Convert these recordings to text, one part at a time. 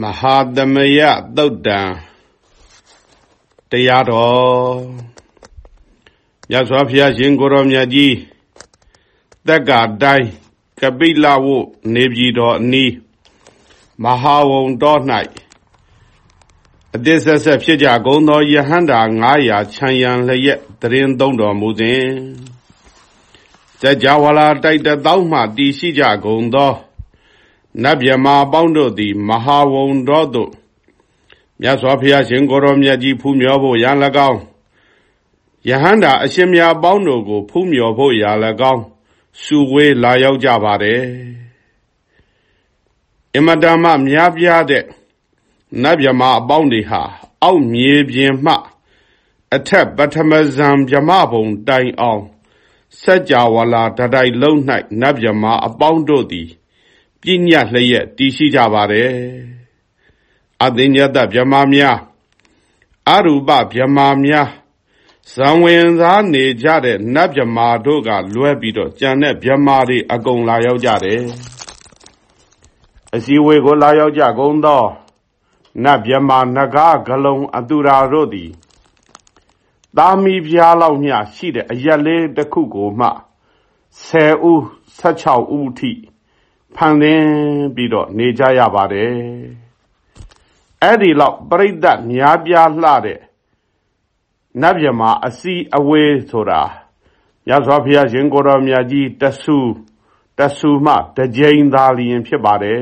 မဟာသမယသုတ်တံတရားတော်မြတ်စွာဘုရားရှင်ကိုရောမြတ်ကြီးတက္ကတိုင်းကပိလဝုနေပြည်တော်အနီးမဟာဝုံတော်၌အတိဆက်ဆက်ဖြစ်ကြကုန်သောယဟန္တာ900ခြံရံလျက်တရင်သုံးတော်မူစဉ်စัจ java လာတိုက်တသောမှတည်ရှိကြကုန်သော နတ်မြမာပေါင်းတို့သည် မဟာဝုံတော်သို့မြတ်စွာဘုရားရှင်ကိုရောမြတ်ကြီးဖူးမြော်ဖို့ရန်၎င်းယဟန္တာအရှင်မြတ်ပေါင်းတို့ကို ဖူးမြော်ဖို့ရ၎င်းစုဝေးလာရောက်ကြပါတယ်အမတမများပြားတဲ့နတ်မြမာအပေါင်းတွေဟာ အောက်မြေပြင်မှ အထက်ပထမဇံမြမဘုံတိုင်အောင်စัจ java လာတတိုက်လုံး၌နတ်မြမာအပေါင်းတို့သည် ပြညတ်လျက်တည်ရှိကြပါတယ်အသိဉာတဗြဟ္မာများအရူပဗြဟ္မာများဇံဝင်သားနေကြတဲ့နတ်ဗြဟ္မာတို့ကလွဲပြီးတော့ကြံတဲ့ဗြဟ္မာတွေအကုန်လာရောက်ကြတယ်အစည်းဝေးကိုလာရောက်ကြကုန်သောနတ်ဗြဟ္မာနဂါဂလုံအတူရာတို့သည်သာမီပြားလောက်မျှရှိတဲ့အရက်လေးတစ်ခုကိုမှ10ဦး16ဦးထိ ဖန်သင်းပြီးတော့နေကြရပါတယ်အဲ့ဒီလောက်ပြိဋ္ဌများပြားလှတဲ့နတ်မြမာအစီအဝေးဆိုတာရသော်ဘုရားရှင်ကိုတော်မြတ်ကြီးတဆူတဆူမှတကြိမ်သာလျင်ဖြစ်ပါတယ်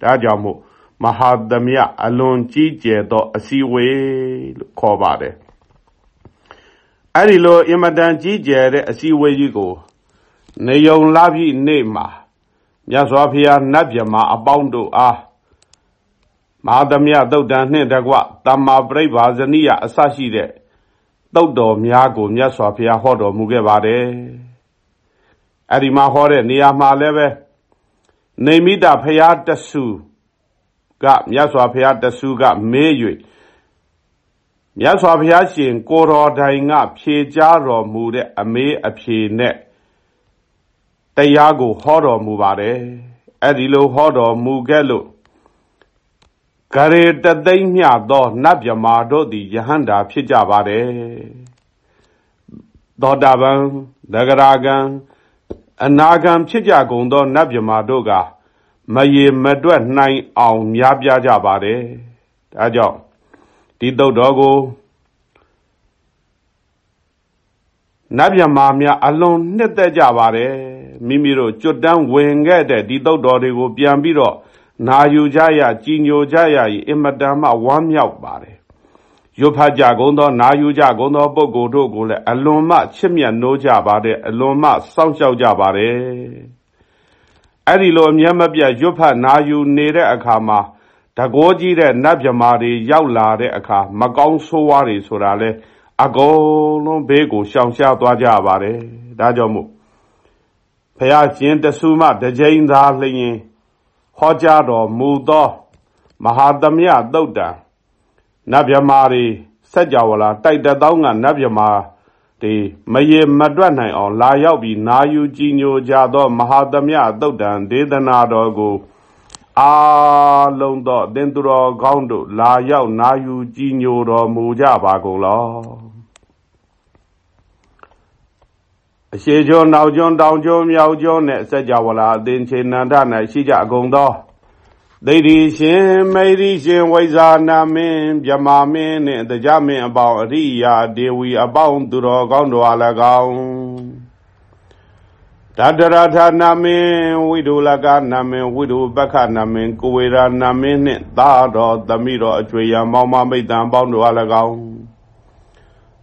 ဒါကြောင့်မို့မဟာသမယအလွန်ကြီးကျယ်သောအစီဝေးလို့ခေါ်ပါတယ်အဲ့ဒီလိုအင်မတန်ကြီးကျယ်တဲ့အစီဝေးကြီးကို နေုံလာပြီနေ့မှာ မြတ်စွာဘုရားနတ်မြမာအပေါင်းတို့အားမဟာသမယသုတ်တန်နှင့်တကွတမ္မာပရိဘာဇနိယအစရှိတဲ့သုတ်တော်များကိုမြတ်စွာဘုရားဟောတော်မူခဲ့ပါတယ်အဲ့ဒီမှာဟောတဲ့နေရာမှာလည်းပဲနေမိတဘုရားတဆူကမြတ်စွာဘုရားတဆူကမေး၍မြတ်စွာဘုရားရှင်ကိုတော်တိုင်ကဖြေကြားတော်မူတဲ့အမေးအဖြေနဲ့ တရားကိုဟောတော်မူပါတယ်အဲ့ဒီလိုဟောတော်မူခဲ့လို့ဂရေတသိမ့်မြသောနတ်မြမာတို့သည်ယဟန္တာဖြစ်ကြပါတယ်သောတာပန်သဂရာဂံအနာဂံဖြစ်ကြကုန်သောနတ်မြမာတို့ကမရေမတွက်နိုင်အောင်များပြားကြပါတယ်ဒါကြောင့်ဒီတုတ်တော်ကိုနတ်မြမာများအလွန်နှစ်သက်ကြပါတယ် မိမိတို့ကြွတန်းဝင်ခဲ့တဲ့ဒီတုတ်တော်တွေကို ပြန်ပြီးတော့နာယူကြရကြီးညိုကြရ၏အင်မတန်မှဝမ်းမြောက်ပါတယ်ရွတ်ဖတ်ကြကုန်သော နာယူကြကုန်သောပုဂ္ဂိုလ်တို့ကိုလည်းအလွန်မှချစ်မြတ်နိုးကြပါတယ်အလွန်မှစောင့်ရှောက်ကြပါတယ်အဲ့ဒီလိုအမျက်မပြတ်ရွတ်ဖတ်နာယူနေတဲ့အခါမှာတကောကြီးတဲ့နတ်မြမာတွေရောက်လာတဲ့အခါမကောင်းဆိုးဝါးတွေဆိုတာလဲအကုန်လုံးဘေးကိုရှောင်ရှားသွားကြပါတယ်ဒါကြောင့်မို့ ဖះရှင်တဆူမတကြိမ်သာလျင်ဟောကြားတော်မူသော မဟာသမယသုတ်တံနတ်မြမာတွေစัจ java လာတိုက်တသောကနတ်မြမာတွေမရေမတွက်နိုင်အောင် လာရောက်ပြီးနာယူကြည်ညိုကြသော မဟာသမယသုတ်တံဒေသနာတော်ကိုအာလုံးသောသင်္သူတော်ကောင်းတို့ လာရောက်နာယူကြည်ညိုတော်မူကြပါကုန်လော အရှိကျွန်းနောက်ကျွန်းတောင်ကျွန်းမြောက်ကျွန်းနဲ့စัจ java လာအသင်္ချေနန္ဒ၌ရှိကြအကုန်သောဒိဋ္ဌိရှင်မေရိရှင်ဝိဇာနာမင်းမြမာမင်းနှင့်တရားမင်းအပေါင်းအရိယာဒေဝီအပေါင်းသူတော်ကောင်းတို့အား၎င်းတတရထနာမင်းဝိဒုလကနာမင်းဝိဒုပက္ခနာမင်းကိုဝေရာနာမင်းနှင့်သာတော်သမိတော်အကျွေရမောင်မမိတ်တံပေါင်းတို့အား၎င်း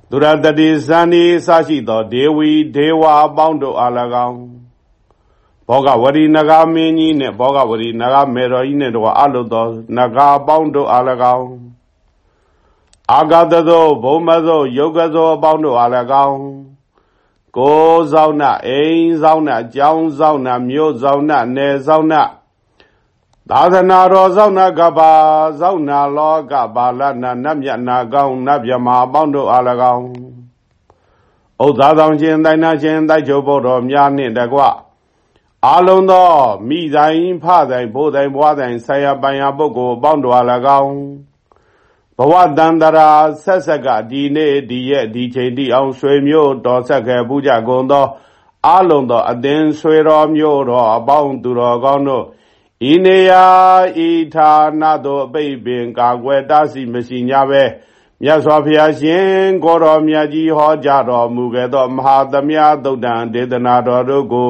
သူရတတိဇန်ဒီစရှိသောဒေဝီဒေဝအပေါင်းတို့အား၎င်းဘောဂဝရီနဂါမင်းကြီးနဲ့ဘောဂဝရီနဂါမေတော်ကြီးနဲ့တော့အလုသောနဂါအပေါင်းတို့အား၎င်းအာဂတသောဘုံမသောယုတ်ကသောအပေါင်းတို့အား၎င်းကိုယ်ဆောင်နာအိမ်ဆောင်နာကျောင်းဆောင်နာမြို့ဆောင်နာနယ်ဆောင်နာ သာသနာတော်ဆောင်နာကဘာဆောင်နာလောကဘာလနာနတ်မြတ်နာကောင်းနတ်မြမာအပေါင်းတို့အား၎င်းဥဒ္ဒါဆောင်ခြင်းတိုင်နာခြင်းတိုက်ချုပ်ဘုတော်များနှင့်တကွအာလုံးသောမိဆိုင်ဖဆိုင်ဘိုးဆိုင်ဘွားဆိုင်ဆရာပိုင်ယာပုဂ္ဂိုလ်အပေါင်းတော်၎င်းဘဝတန္တရာဆက်ဆက်ကဒီနေ့ဒီရက်ဒီချိန်တိအောင်ဆွေမျိုးတော်ဆက်ခဲ့ပူကြကုန်သောအလုံးသောအသင်ဆွေတော်မျိုးတော်အပေါင်းသူတော်ကောင်းတို့ ဤနေရာဤဌာနသို့အပိပင်ကာကွယ်တားဆီမရှိ냐ပဲမြတ်စွာဘုရားရှင်ကိုတော်မြတ်ကြီးဟောကြားတော်မူခဲ့သောမဟာသမယသုတ်တံဒေသနာတော်တို့ကို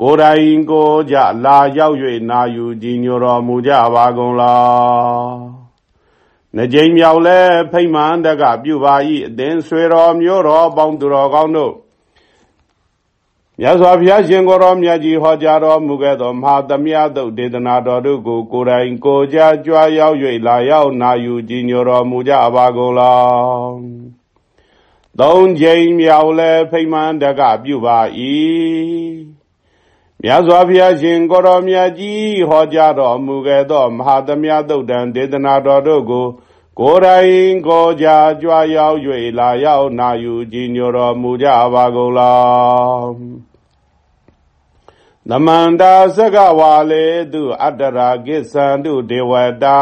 ကိုယ်တိုင်ကိုကြလာရောက်၍နာယူကြည်ညိုတော်မူကြပါကုန်လားနှကြိမ်မြောက်လဲဖိမှန်တကပြုပါ၏အသင်ဆွေတော်မျိုးတော်ပေါင်းသူတော်ကောင်းတို့ မြတ်စွာဘုရားရှင်ကိုယ်တော်မြတ်ကြီးဟောကြားတော်မူခဲ့သောမဟာသမယသုတ်ဒေသနာတော်တို့ကိုကိုယ်တိုင်ကိုကြကြွားရောက်၍လာရောက်နာယူကြည်ညိုတော်မူကြပါကုန်လားသုံးကြိမ်မြောက်လဲဖိမှန်တကပြုပါ၏မြတ်စွာဘုရားရှင်ကိုရောမြတ်ကြီးဟောကြားတော်မူခဲ့သောမဟာသမယသုတ်တံဒေသနာတော်တို့ကို ကိုယ်တိုင်ကိုကြကြွားရောက်၍လာရောက်နာယူကြည်ညိုတော်မူကြပါကုန်လားသမန္တာသကဝါလေသူအတ္တရာကိသံတုဒေဝတာ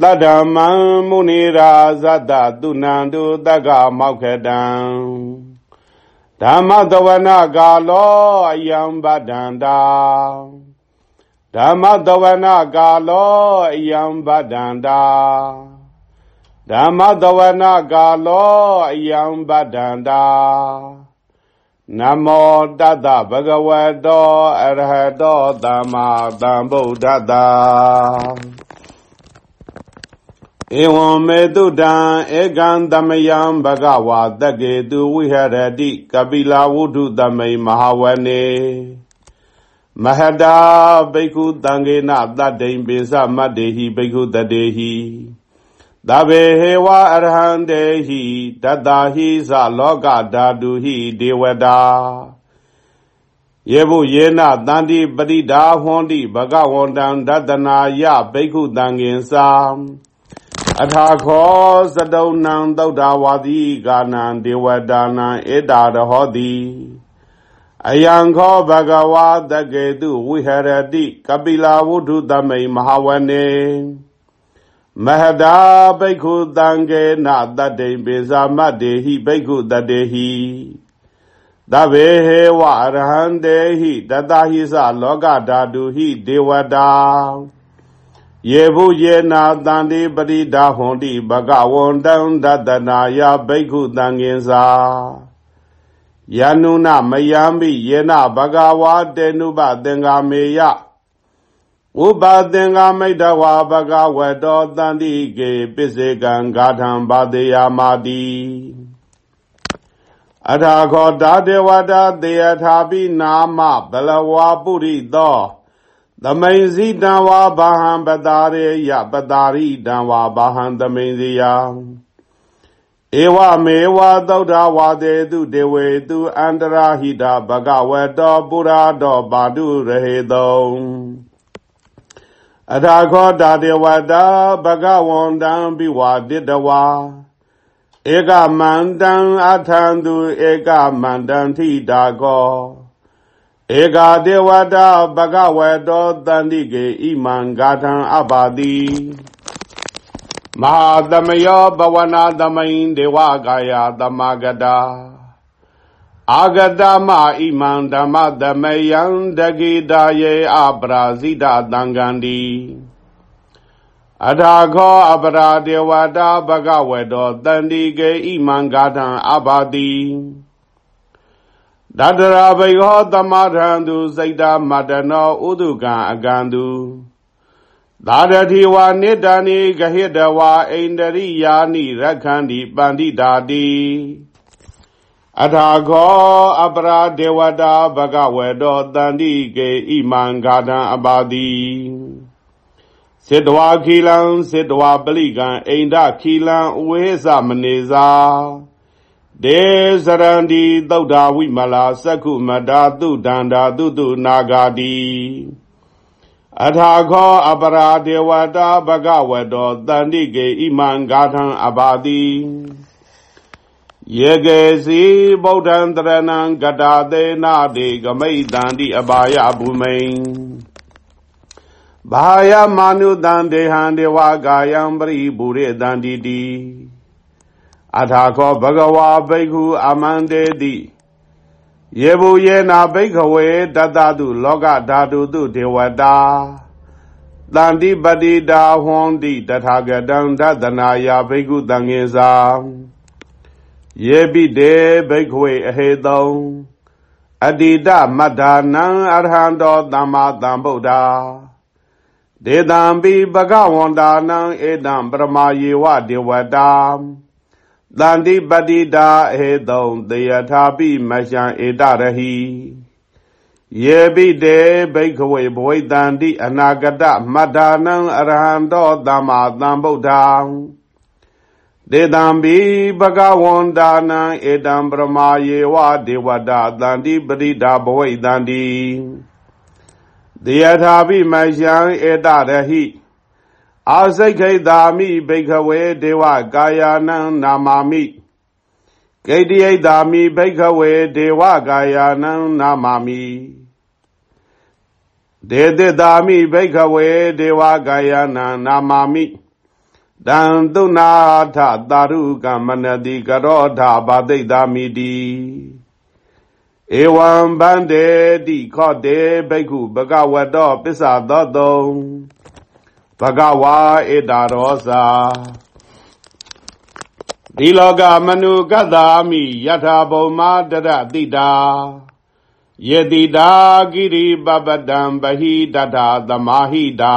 တတ္တမံမုနိရာဇတ္တသူနန္တုတက္ကမောက္ခတံဓမ္မတဝနာကာလောအယံဗဒန္တာ ဓမ္မတဝနာကာလောအယံဗဒန္တာဓမ္မတဝနာကာလောအယံဗဒန္တာနမောတတဗဂဝတောအရဟတောသမ္မာသမ္ဗုဒ္ဓတ္တဧဝံမေတုတံဧကံသမယံဘဂဝါတကေတုဝိဟရတိကပိလာဝုဒ္ဓတမိန်မဟာဝနေ မဟတာဘိက္ခုတံဃေနတတ္တိံပိသမတ္တေဟိဘိက္ခုတတေဟိသဗ္ဗေဟေဝအရဟံတေဟိတတ္တာဟိသလောကဓာတုဟိဒေဝတာယေဘုယေနတန္တိပရိဒါဟွန်တိဘဂဝန္တံဒတနာယဘိက္ခုတံဃင်္စာအထာခောသတုံနံသုဒ္ဓဝါတိကာနံဒေဝတာနံဧတာရဟောတိ အယံခောဘဂဝါတကေတုဝိဟရတိကပိလာဝုဒ္ဓသမိန်မဟာဝနေမဟတာဘိက္ခုတံကေနတတ္တိပိဇာမတေဟိဘိက္ခုတတေဟိသဗ္ဗေဟေဝအရဟံတေဟိတတဟိသလောကဓာတုဟိဒေဝတာယေဘုယေနာတန္တိပရိဒါဟွန်တိဘဂဝန္တံဒတနာယဘိက္ခုတံငင်္စာ ယနုနမယံပိယေနဘဂဝါတေနုပသင်္ကာမေယဥပသင်္ကာမိတဝါဘဂဝတောတန္တိကေပစ္စေကံဂါထံဘာတေယမာတိအထာခောတာတေဝတာတေယထာပိနာမဘလဝါပုရိသောသမိန်စီတံဝါဘာဟံပတာရေယပတာရိတံဝါဘာဟံသမိန်စီယ ဧဝမေဝသုဒ္ဓဝါတေတုဒေဝေတုအန္တရာဟိတာဘဂဝတောပုရာတောပါတုရဟေတုံအထာခောတာတေဝတာဘဂဝန္တံပိဝါတိတဝါဧကမန္တံအထံသူဧကမန္တံထိတာကောဧကာဒေဝတာဘဂဝေတောတန္တိကေဣမံဂါထံအပါတိ မဟာသမယောဘဝနာသမိန်ဒေဝကာယသမဂတာအာဂတမဣမံဓမ္မသမယံတကိတာယေအပရာဇိတသံဃန္တိအထာခောအပရာဒေဝတာဘဂဝေတောတန္တိကေဣမံဂါထံအပါတိတတရာဘိဟောသမထံသူစိတ်တာမတနောဥဒုကံအကံသူ သာရတိဝါနိတဏိဂဟိတဝါဣန္ဒရိယာနိရခန္တိပန္တိတာတိအထာခောအပရာဒေဝတာဘဂဝေတောတန္တိကေဣမံဂါတံအပါတိစေတဝါခီလံစေတဝါပလိကံအိန္ဒခီလံဝေသမနေသာဒေဇရန္တိသုဒ္ဓဝိမလာသက္ခုမတာတုဒန္တာတုတုနာဂာတိ အထာခောအပရာဒေဝတာဘဂဝတောတန္တိကေဣမံဂါထံအဘာတိယေကေစီဗုဒ္ဓံတရဏံကတာသေနာတိကမိတံတိအဘာယဘူမိန်ဘာယမာနုတံဒေဟံဒေဝကာယံပရိပုရိတံတိတိအထာခောဘဂဝါဘိက္ခုအမန္တေတိ ယေဘူယေနာဘိက္ခဝေတတတုလောကဓာတုတုဒေဝတာတန္တိပတိတာဟွန်တိတထာဂတံဒသနာယဘိက္ခုတံငေသာယေပိတေဘိက္ခဝေအဟေတုံအတိတမတ္ထာနံအရဟံတောသမ္မာသမ္ဗုဒ္ဓဒေတံပိပကဝန္တာနံဧတံပရမယေဝဒေဝတာ တန္တိပတိတာဟေတုံတေယထာပိမရှံဧတရဟိယေပိတေဘိက္ခဝေဘဝိတန္တိအနာဂတမတ္ထာနံအရဟံတောသမ္မာသမ္ဗုဒ္ဓံဒေတံဘိဘဂဝန္တာနံဧတံပရမယေဝဒေဝတာတန္တိပတိတာဘဝိတန္တိတေယထာပိမရှံဧတရဟိ အာစိတ်ခိတာမိဘိခဝေဒေဝကာယနံနာမာမိဂိတိယိတာမိဘိခဝေဒေဝကာယနံနာမာမိဒေတိတာမိဘိခဝေဒေဝကာယနံနာမာမိတံသုနာထတာရုကမနတိကရောထဘာတိတာမိတိဧဝံဗန္တေတိခောတေဘိက္ခုဘဂဝတောပစ္ဆသောတုံ ဘဂဝါဧတာရောစာဒီလောကမနုကတ္တာမိယထာဘုံမာတရတိတာယေတိတာကိရိပပတံပဟိတထာသမာဟိတာ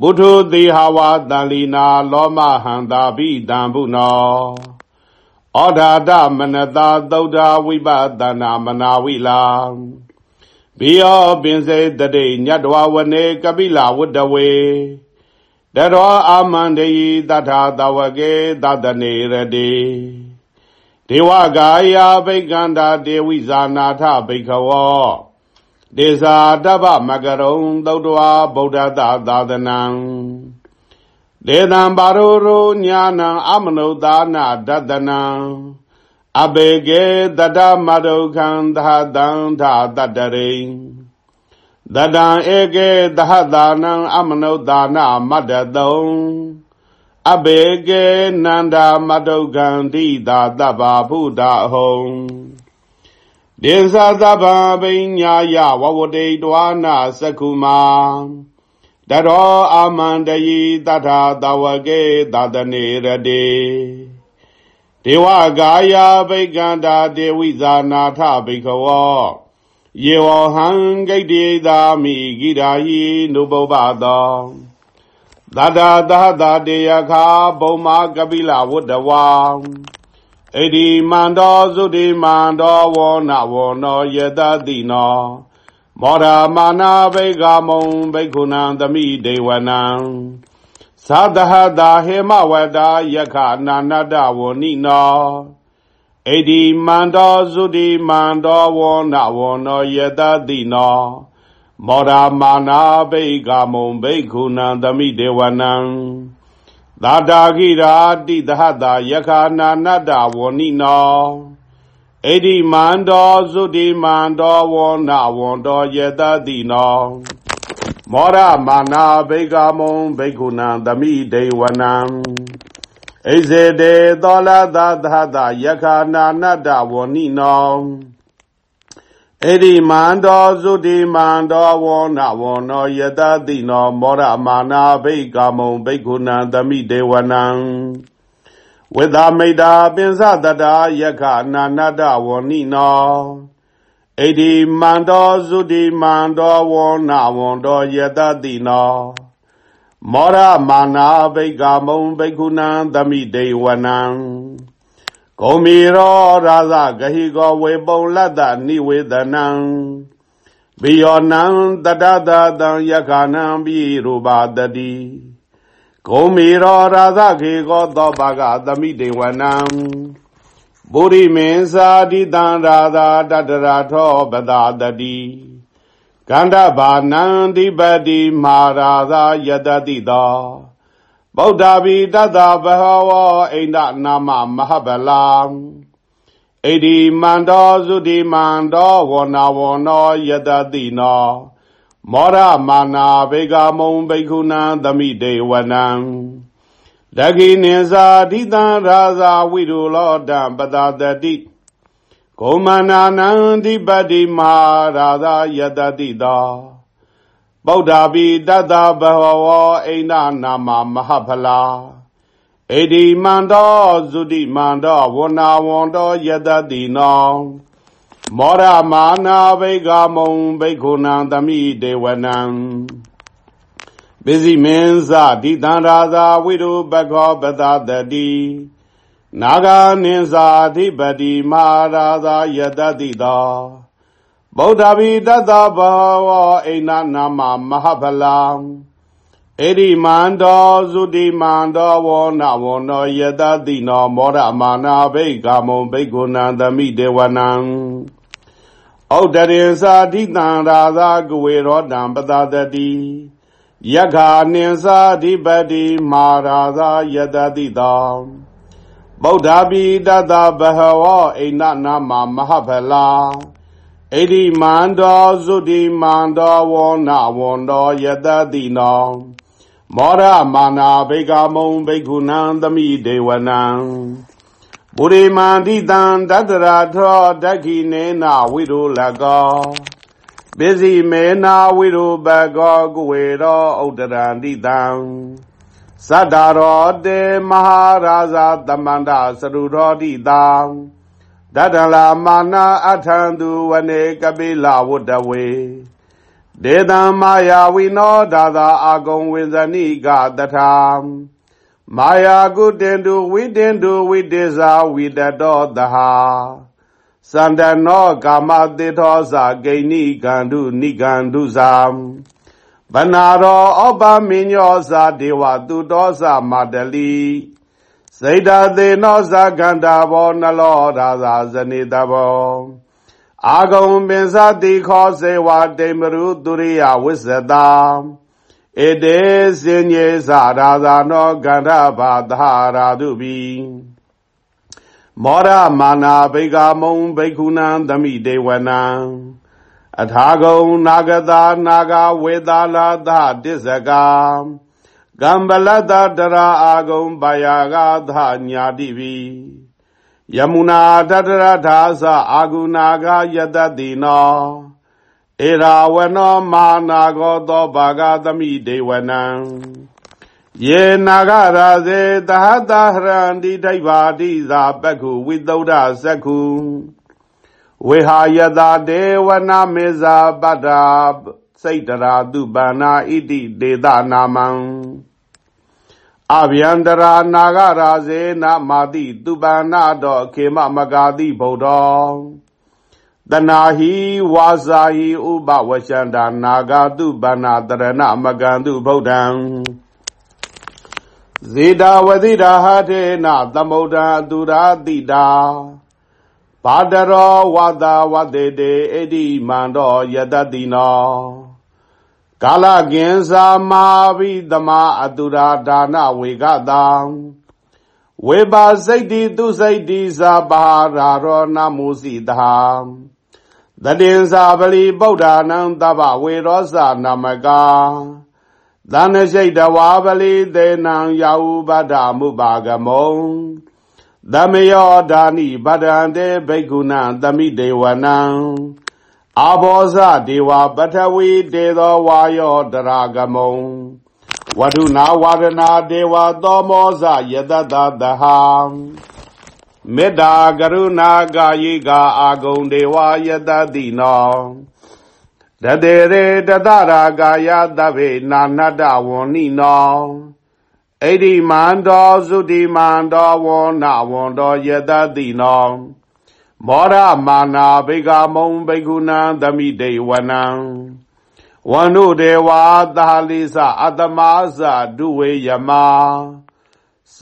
ဘုထုတိဟဝတန်လီနာလောမဟန္တာပိတံဘုနောဩဓာတမနတာသုဒ္ဓဝိပဒနာမနာဝိလာ ဘိယောပင်စေတတိညတဝဝနေကပိလဝတ္တဝေတရောအာမန္တေတထာတဝကေသတနေရတိဒေဝကာယဘိကန္တာဒေဝိဇာနာထဘိခဝောဒေဇာတဗ္ဗမကရုံသုတ္တဝါဗုဒ္ဓသာသာသနံဒေသံပါရောရောညာနံအမနုဿာနာဒတနံ အဘေကေတတမဒုခံသဟတံသာတတရိတတံဧကေသဟတာနံအမနုဿာနာမတ္တတုံအဘေကေနန္ဒာမဒုခံတိသာတဗ္ဗဗုဒ္ဓဟုံဒေသသဗ္ဗပညာယဝဝတိတဝနာသကုမာတရောအာမန္တယိတထာတဝကေသတနေရတေ ဒေဝကာယဘိကန္တာဒေဝိဇာနာထဘိခဝောယေဝဟံဂိတေသာမိဂိရာဟိနုပုပ္ပသောသတ္တသဟတာတေယခာဘုံမာကပိလဝတ္တဝံဣတိမန္တောသုတိမန္တောဝောနဝောနောယတတိနောမောရမာနာဘိကမုံဘိက္ခုနံသမိဒေဝနံ သာတဟတာဟေမဝတာယခနာနတဝနိနောဣတိမန္တောသုတိမန္တောဝောနဝောနောယတတိနောမောရမာနာဘိကမုံဘိက္ခုနံသမိဒေဝနံသာတာဂိရာတိသဟတာယခာနာနတ္တဝဏိနောဣတိမန္တောသုတိမန္တောဝန္နဝန္တောယတတိနော မောရမာနာဘိကမုံဘိက္ခုနံသမိဒေဝနံဣဇေတေသောလသသဟတာယခာနာနတ္တဝဏိနောဧဒီမန္တောသုတိမန္တောဝောနဝောနောယတတိနောမောရမာနာဘိကာမုံဘိက္ခုနံသမိဒေဝနံဝိသမိတာပင်စတတာယခအနာနတဝောနိနော ဣတိမန္တောသုတိမန္တောဝောနဝောတောယတတိနောမောရမာနာဘိကာမုံဘိက္ခုနံသမိဒေဝနံဂုံမီရောရာဇဂဟိကောဝေပုံလတ္တနိဝေဒနံဘိယောနံတတတတံယက္ခဏံပိရူပါတတိဂုံမီရောရာဇခေကောသောဘာဂသမိတေဝနံ ဗုရိမင်းစာတိတံရာသာတတရာထောပဒါတတိကန္တဘာနံတိပတိမာရာသာယတတိသောဗုဒ္ဓဘိတတဘဟဝအိန္ဒနာမမဟဗလာဣတိမန္တောသုတိမန္တောဝနာဝနောယတတိနောမောရမာနာဘေကမုံဘိက္ခုနံသမိတေဝနံ ဒဂိနိဇာဒိတံရာဇာဝိရုလောတံပတတတိဂုမနာနံဒီပတိမာရာဇာယတတိတောဗုဒ္ဓပိတတဘဟဝအိန္ဒနာမမဟဖလာဣတိမန္တောဇုတိမန္တောဝနာဝန္တောယတတိနောမောရမာနာဘိကမုံဘိက္ခုနံသမိဒေဝနံ ပိစိမင်းဇဒိတံရာဇာဝိရုပခောပတတတိနာဂာနိဇာဓိပတိမာရာဇာယတတိတောဗုဒ္ဓဘိတတဘောအိန္ဒနာမမဟဖလံဣရိမန္တောသုတိမန္တောဝောနဝောနောယတတိနောမောရမာနာဘိကာမုံဘိက္ခုနံသမိဒေဝနံဩဒရေသာဓိတံရာသာကဝေရောတံပတတတိ ယက္ခာနိသာဓိပတိမာရာသာယတတိတောဗုဒ္ဓပိတတဘဟဝအိန္ဒနာမမဟဖလာဣတိမန္တောသုတိမန္တောဝောနဝန္တောယတတိနောမောရမာနာဘိကမုံဘိက္ခုနံသမိဒေဝနံပုရိမာတိတံတတရာထောတခိနေနဝိရုလကော ပိစီမေနာဝိရုပကောကုဝေရောဥဒရန္တိတံသတ္တရောတေမဟာရာဇသမန္တစရုရောတိတံတတလာမာနာအထံသူဝနေကပိလဝတ္တဝေဒေတံမာယာဝိနောဒါသာအာဂုံဝေဇဏိကတထာမာယာကုတင်တုဝိတင်တုဝိတေဇာဝိတတောတဟာ စန္ဒနောကာမတေသောဇာဂိဏိကန္တုနိကန္တုဇာဗနာရောဩပမင်းညောဇာဒေဝသူတောဇာမာတလီစေတသေနောဇာကန္တာဘောနလောရာဇာဇနိတဘောအာဂုံပင်စတိခောစေဝတိမရုသူရိယဝိစ္စတာဧတေစင်ညေသရာဇာနောကန္ဓဘာသရာတုပိ မောရမာနာဘိကာမုံဘိက္ခုနံသမိဒေဝနံအထာဂုံနာဂတာနာဂဝေသာလာသတစ္ဆကာကံဗလတ္တတရာအာဂုံဘာယာဂသညာတိပိယမုနာတတရထာသအာဂုနာဂယတတိနောဧရာဝနောမာနာဂောသောဘာဂသမိဒေဝနံ ယေနာဂရာဇေတဟတဟရန္တိဒိဗာတိသာပက္ခုဝိသုဒ္ဓသက္ခုဝေဟာယတာဒေဝနာမေဇာပတ္တာစိတ်တရာသူပန္နာဣတိဒေသနာမံအဗျန္တရာနာဂရာဇေနမာတိသူပန္နာတော်ခေမမဂာတိဗုဒ္ဓောတနာဟိဝါစာဟိဥပဝရှန္တာနာဂတုပန္နာတရဏမကံတုဗုဒ္ဓံ ဇေတာဝတိတာဟထေနသမုဒ္ဒသူရာတိတာဘာတရောဝတဝတေတေဣတိမန္တောယတတိနောကာလကင်္စာမာဘိသမာအတုရာဒါနဝေကတံဝေပါစိတ်တိသူစိတ်တိသာပါရာရောနမုစီတာတတိယသာပလီဗုဒ္ဓနံတဗ္ဗဝေရောဇနမကာ သန္နရှိတဝါပလီသေနံယာဟုဗဒ္ဓမုပါကမုံသမယောဓာနိဗဒံတေဘိက္ခုနံသမိဒေဝနံအာဘောဇဒေဝပထဝီတေသောဝါယောတရာကမုံဝထုနာဝါဒနာဒေဝသောမောဇယတတတဟံမေတ္တာကရုဏာကာယိကာအာဂုံဒေဝယတတိနော တတေရေတတရာကာယသဗ္ဗေနာနတ္တဝဏ္ဏိနောဣတိမန္တောသုတိမန္တောဝန္နဝန္တောယတတိနောမောရမာနာဘိကမုံဘိက္ခုနံသမိတေဝနံဝန္နုဒေဝသာလိသအတမသဒုဝေယမ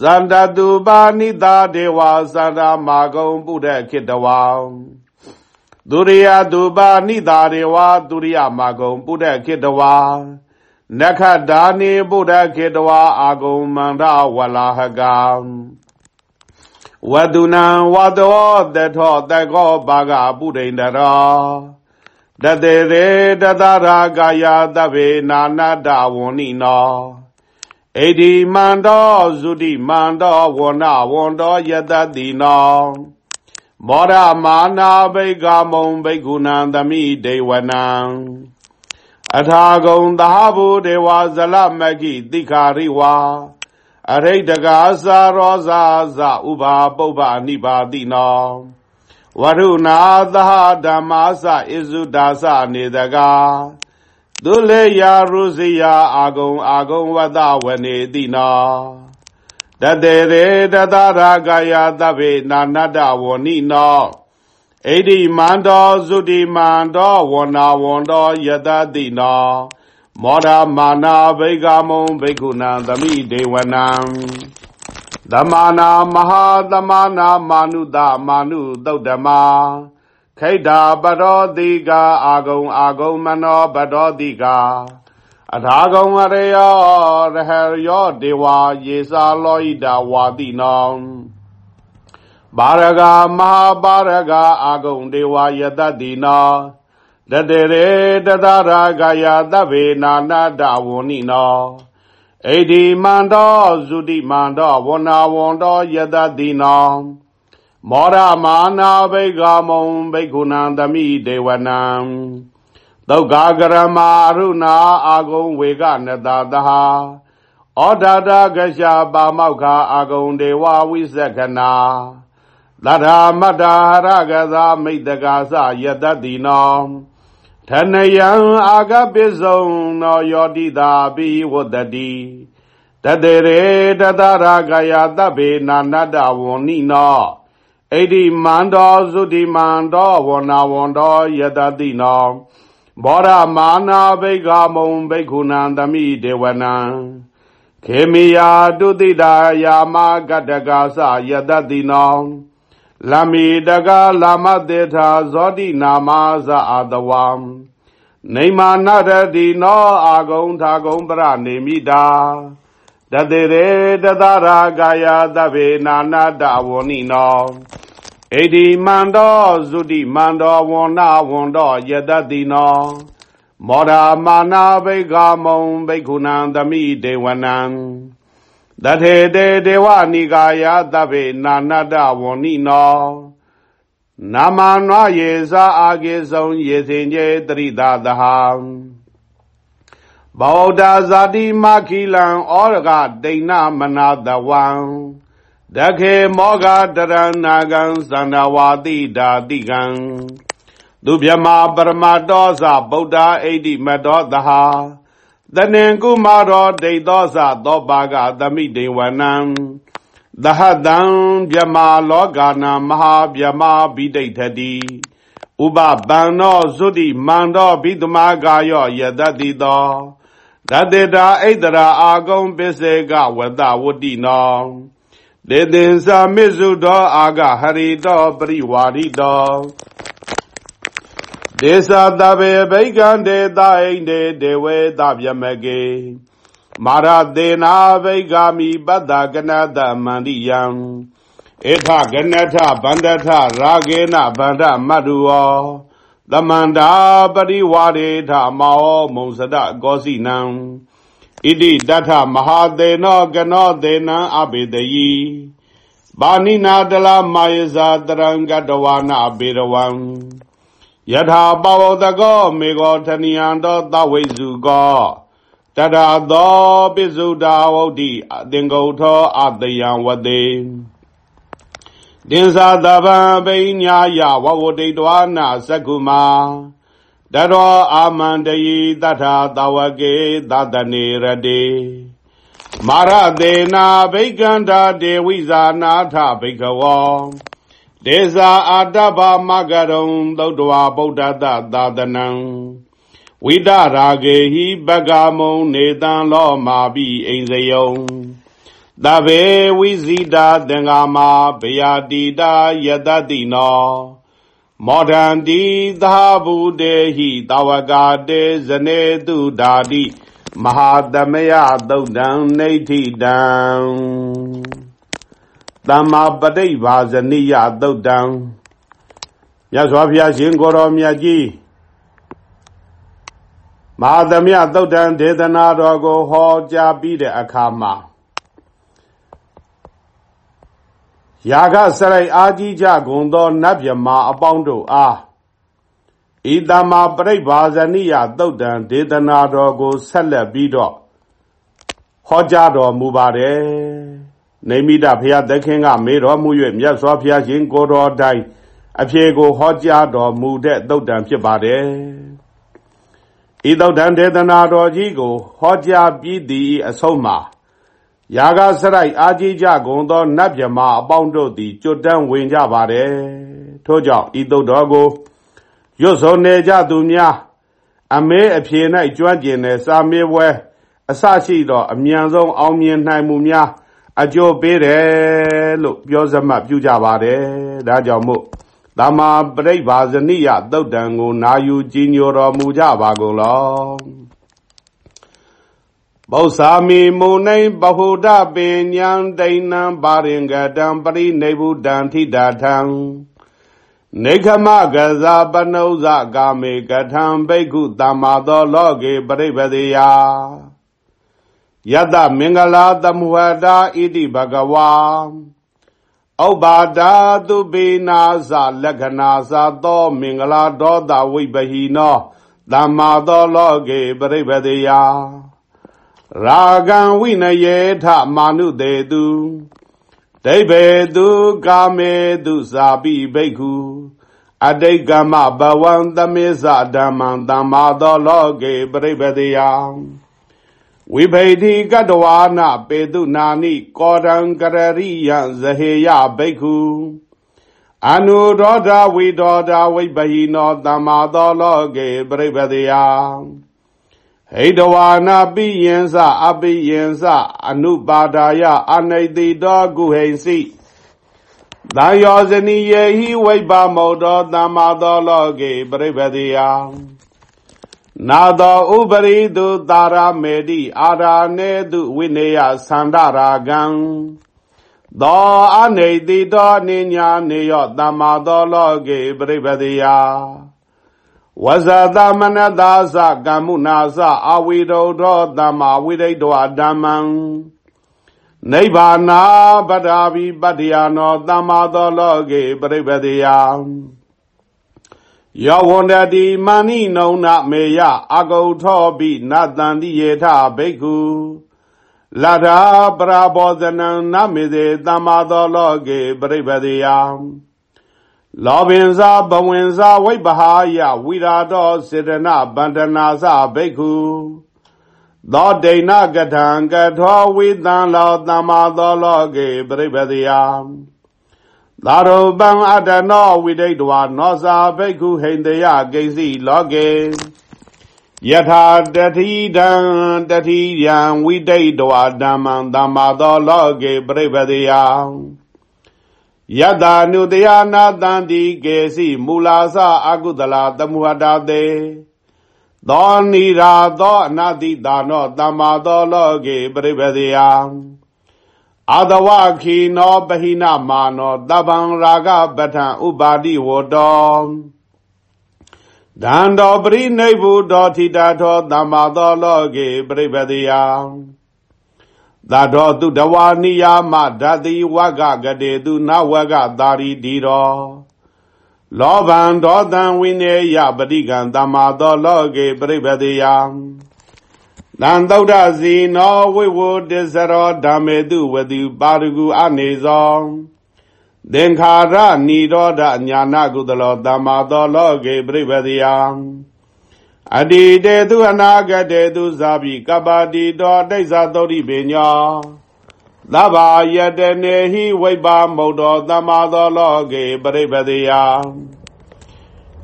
သန္တတုပါဏိတာဒေဝသန္တာမာဂုံပုဒ္ဒခိတဝံ ဒုရိယတုပါဏိတာဒေဝဒုရိယမာဂုံပုဒ္ဒခိတဝါနခဒါနိဗုဒ္ဓခေတဝါအာဂုံမန္တဝလာဟကံဝတုနံဝတောတထောတကောဘာဂပုရိန္ဒရောတတေရေတတရာကာယတဗေနာနတဝဏိနောဣတိမန္တောဇုတိမန္တောဝဏဝန္တောယတတိနော မောရမာနာဘိကမုံဘိက္ခုနံသမိဒေဝနံအထာဂုံသာဘုဒေဝဇလမကိတိခာရိဝါအရိတကာသာရောဇာဇဥပါပုပ္ပနိပါတိနောဝရုဏာသဟဓမ္မာသဣဇုဒါသနေတကာသူလေယာရုစီယာအာဂုံအာဂုံဝတဝနေတိနော တတေရေတတရာကာယသဗ္ဗေနာနတ္တဝဏိနောဣတိမန္တောသုတိမန္တောဝနာဝန္တောယတတိနောမောဒမာနာဘိကမုံဘိက္ခုနံသမိဒေဝနံသမာနာမဟာသမာနာမာနုတမာနုသုတ်တမခိတ္တာပရောတိကာအာဂုံအာဂုံမနောပရောတိကာ အထာဂုံရယောရဟယောဒေဝယေစာလောဣတာဝါတိနောဘာရဂမဟာဘာရဂအာဂုံဒေဝယတတိနောတတေရေတတရာဂယသဗ္ဗေနာနာတဝဏိနောဣတိမန္တောဇုတိမန္တောဝနာဝန္တောယတတိနောမောရမာနာဘိကမုံဘိက္ခုနံသမိဒေဝနံ သုတ်ကာကရမအရုဏာအာဂုံဝေကနတသဟာဩဒါဒကရှာပါမောက္ခအာဂုံဒေဝဝိသကနာလထာမတ္တာရကသာမိတ္တကာသယတတိနောထနယံအာဂပိစုံနောယောတိတာပိဝတ္တိတတေရေတတရာဂယတဗ္ဗေနာနတ္တဝဏိနောဣတိမန္တောသုတိမန္တောဝနာဝန္တောယတတိနော ဘောရမာနာဘိကမုံဘိက္ခုနံသမိဒေဝနံခေမိယာတုတိတာယာမကတကသယတတိနောလမိတကလာမတေထာဇောတိနာမဇအာတဝံနေမာနရတိနောအာဂုံထာဂုံပရနေမိတာတတေရေတတရာကာယသဗ္ဗေနာနာတဝဏိနော ဣတိမန္တောဇုတိမန္တောဝန္နာဝန္တောယတတိနောမောဓာမာနာဘိကမုံဘိက္ခုနံသမိဒေဝနံတထေတေဒေဝနိကာယသဗ္ဗေနာနာတဝဏိနောနာမနွာယေဇာအာကေဆုံးယေစင်ကျေတရိတာသဟံဗောဓဇာတိမခိလံဩရကဒိဏမနာတဝံ တခေမောဂတရဏဂံသန္နဝါတိဓာတိကံသူမြမပရမတောသဗုဒ္ဓအိတိမတောသဟာတနင်ကုမာရောဒိသောသသောပါကသမိတေဝနံသဟတံမြမလောကနာမဟာမြမဘိဒိဋ္ဌတိဥပပန္နောသုတိမန္တောဘိတမကာယောယတတိတောတတေတာဣတရာအာကုံပစ္စေကဝတဝတိနော တေသင်္စာမစ္စုတောအာဂဟရိတောပရိဝါရိတောဒေသတဘေဘိကံဒေတာဣန္ဒေဒေဝေတဗျမကေမာရသေနာဘိဂာမိပတ္တကနတမန္တိယံဧထကနထဗန္ဒထရာဂေနဗန္ဒမတ္တုဝသမန္တာပရိဝါရေထမောမုံစဒကောစီနံ ဣတိတထမဟာသေနောကနောသေနံအဘိတယီပါဏိနာတလမာယဇာတရံကတဝနာဘေရဝံယထာပဝတကောမေကောထနိယံတောသဝိစုကောတထာသောပိစုဒာဝုဒ္ဓိအသင်္ကုထောအတယံဝတေတင်္သာတဗံပိညာယဝဝတိတဝနာသက္ကုမာ တရောအာမန္တယိတထာတဝကေသတနေရတေမာရသေနာဘိကန္တာဒေဝိဇာနာထဘိကဝောဒေဇာအာတဗမဂရုံသုတ်တဝဗုဒ္ဓတသာသနံဝိဒရာဂေဟိပကမုံနေတံလောမာပိအိမ်စယုံတဗေဝိဇိတာသင်္ဃာမဘေယတိတာယတတိနော မောဒန္တိသာဗုတေဟိတဝကာတေဇနေတုဓာတိမဟာသမယသုတ်တံနေဋ္ဌိတံသမ္မာပဋိဘာဇနိယသုတ်တံမြတ်စွာဘုရားရှင်ကိုရောမြတ်ကြီးမဟာသမယသုတ်တံဒေသနာတော်ကိုဟောကြားပြီးတဲ့အခါမှာ ယာကစရိုက်အာကြီးကြကုန်သောနတ်မြမာအပေါင်းတို့အားဤတမ္မာပရိဘာဇနိယသုတ်တံဒေသနာတော်ကိုဆက်လက်ပြီးတော့ဟောကြားတော်မူပါတယ်နေမိတဘုရားသခင်ကမေတော်မူ၍မြတ်စွာဘုရားရှင်ကိုတော်တိုင်အဖြေကိုဟောကြားတော်မူတဲ့သုတ်တံဖြစ်ပါတယ်ဤသုတ်တံဒေသနာတော်ကြီးကိုဟောကြားပြီးသည့်အဆုံးမှာ ယာဂစရိုက်အာကြီးကြကုန်သောနတ်မြမာအပေါင်းတို့သည်ကျွတ်တန်းဝင်ကြပါတယ်ထို့ကြောင့်ဤသုတ်တော်ကိုရွတ်စုံနေကြသူများအမေးအဖြေ၌ကြွကျင်တဲ့စာမေးပွဲအစရှိသောအမြန်ဆုံးအောင်မြင်နိုင်မှုများအကျိုးပေးတယ်လို့ပြောစမှတ်ပြုကြပါတယ်ဒါကြောင့်မို့တမ္မာပရိဘာဇနိယသုတ်တံကို နာယူကြည်ညိုတော်မူကြပါကုန်လော ဘောသာမီမုန်နိုင်ပဟုဒပေညံဒိဏံပါရင်ကတံပရိနေဗုဒံထိတာထံနေခမကဇာပနုဇကာမေကထံဘိက္ခုတမ္မာသောလောကေပရိပတိယယတမင်္ဂလာသမုဟတာဣတိဘဂဝါဩဘာတာသူပိနာသလက္ခဏာသသောမင်္ဂလာဒေါသဝိပဟိနောသမ္မာသောလောကေပရိပတိယ ရာဂံဝိနယေထမာနုတေတုဒိဗေတုကာမေတုသာပိဘိက္ခုအတိတ်ကမဘဝံသမေဇဓမ္မံသမ္မာသောလောကေပရိပတိယဝိဖိတိကတဝါနပေတုနာနိကောဒံကရရိယဇဟေယဘိက္ခုအနုဒောဒဝိဒောဒဝိပဟိနောသမ္မာသောလောကေပရိပတိယ ဟိတဝါနာပိယင်္စအပိယင်္စအနုပါဒာယအနိတိတောကုဟိဉ္စီသံယောဇနိယေဟိဝိပမောတောသမ္မာသောလောကေပရိပတိယနာသောဥပရိတုတာရမေတိအာရာနေတုဝိနေယသန္တရာဂံသောအနေတိတောနိညာနေယောသမ္မာသောလောကေပရိပတိယ ဝဇသမနတာသကမ္မုနာသအဝိရုဒ္ဓသမ္မာဝိရိတောဓမ္မံနိဗ္ဗာနာပဒာဘိပတ္တယနောသမ္မာသောလောကေပရိပတိယယောဝန္တတိမာနိနုံနမေယအကုထောပိနတန္တိယေထဘိက္ခုလထာပရာဘောဇနံနမေစေသမ္မာသောလောကေပရိပတိယ လောဘင်္စာဘဝင်္စာဝိပဟာယဝိရာတောစေတနာဗန္ဒနာသဘိက္ခုသောဒိဏကထံကထောဝိသံလောသမ္မာသောလောကေပရိပတိယသာရုပံအတ္တနောဝိဒိတဝါနောစာဘိက္ခုဟိန္တယကိစီလောကေယထာတတိတံတတိယံဝိဒိတဝါဓမ္မံသမ္မာသောလောကေပရိပတိယ ယတနုတယနာတန္တိကေစီမူလာသအကုသလာသမုဟတာတေသောနိရာသောအနာတိတာနောသမ္မာသောလောကေပရိပတိယအာတဝခိနောပဟိနမာနောတပံရာဂပဋ္ဌံဥပါတိဝတောဒန္တောပရိနိဗ္ဗုတောထိတာထောသမ္မာသောလောကေပရိပတိယ သာတော်သူတဝါနိယာမဓာတိဝကကတေသူနဝကသာရီဒီရောလောဘံဒေါသံဝိနေယပတိကံသမ္မာသောလောကေပရိပတိယတန်သုဒ္ဓဇီနောဝိဝုတစ္စရောဓမ္မေတုဝတိပါရကုအနေဇောသင်္ခါရနိရောဓညာနာကုသလောသမ္မာသောလောကေပရိပတိယ အတိတေသူအနာဂတေသူဇာပိကပ္ပတိတောတိစ္ဆသုတိပညောသဗ္ဗယတနေဟိဝိပါမုတ်တော်သမ္မာသောလောကေပရိပတိယ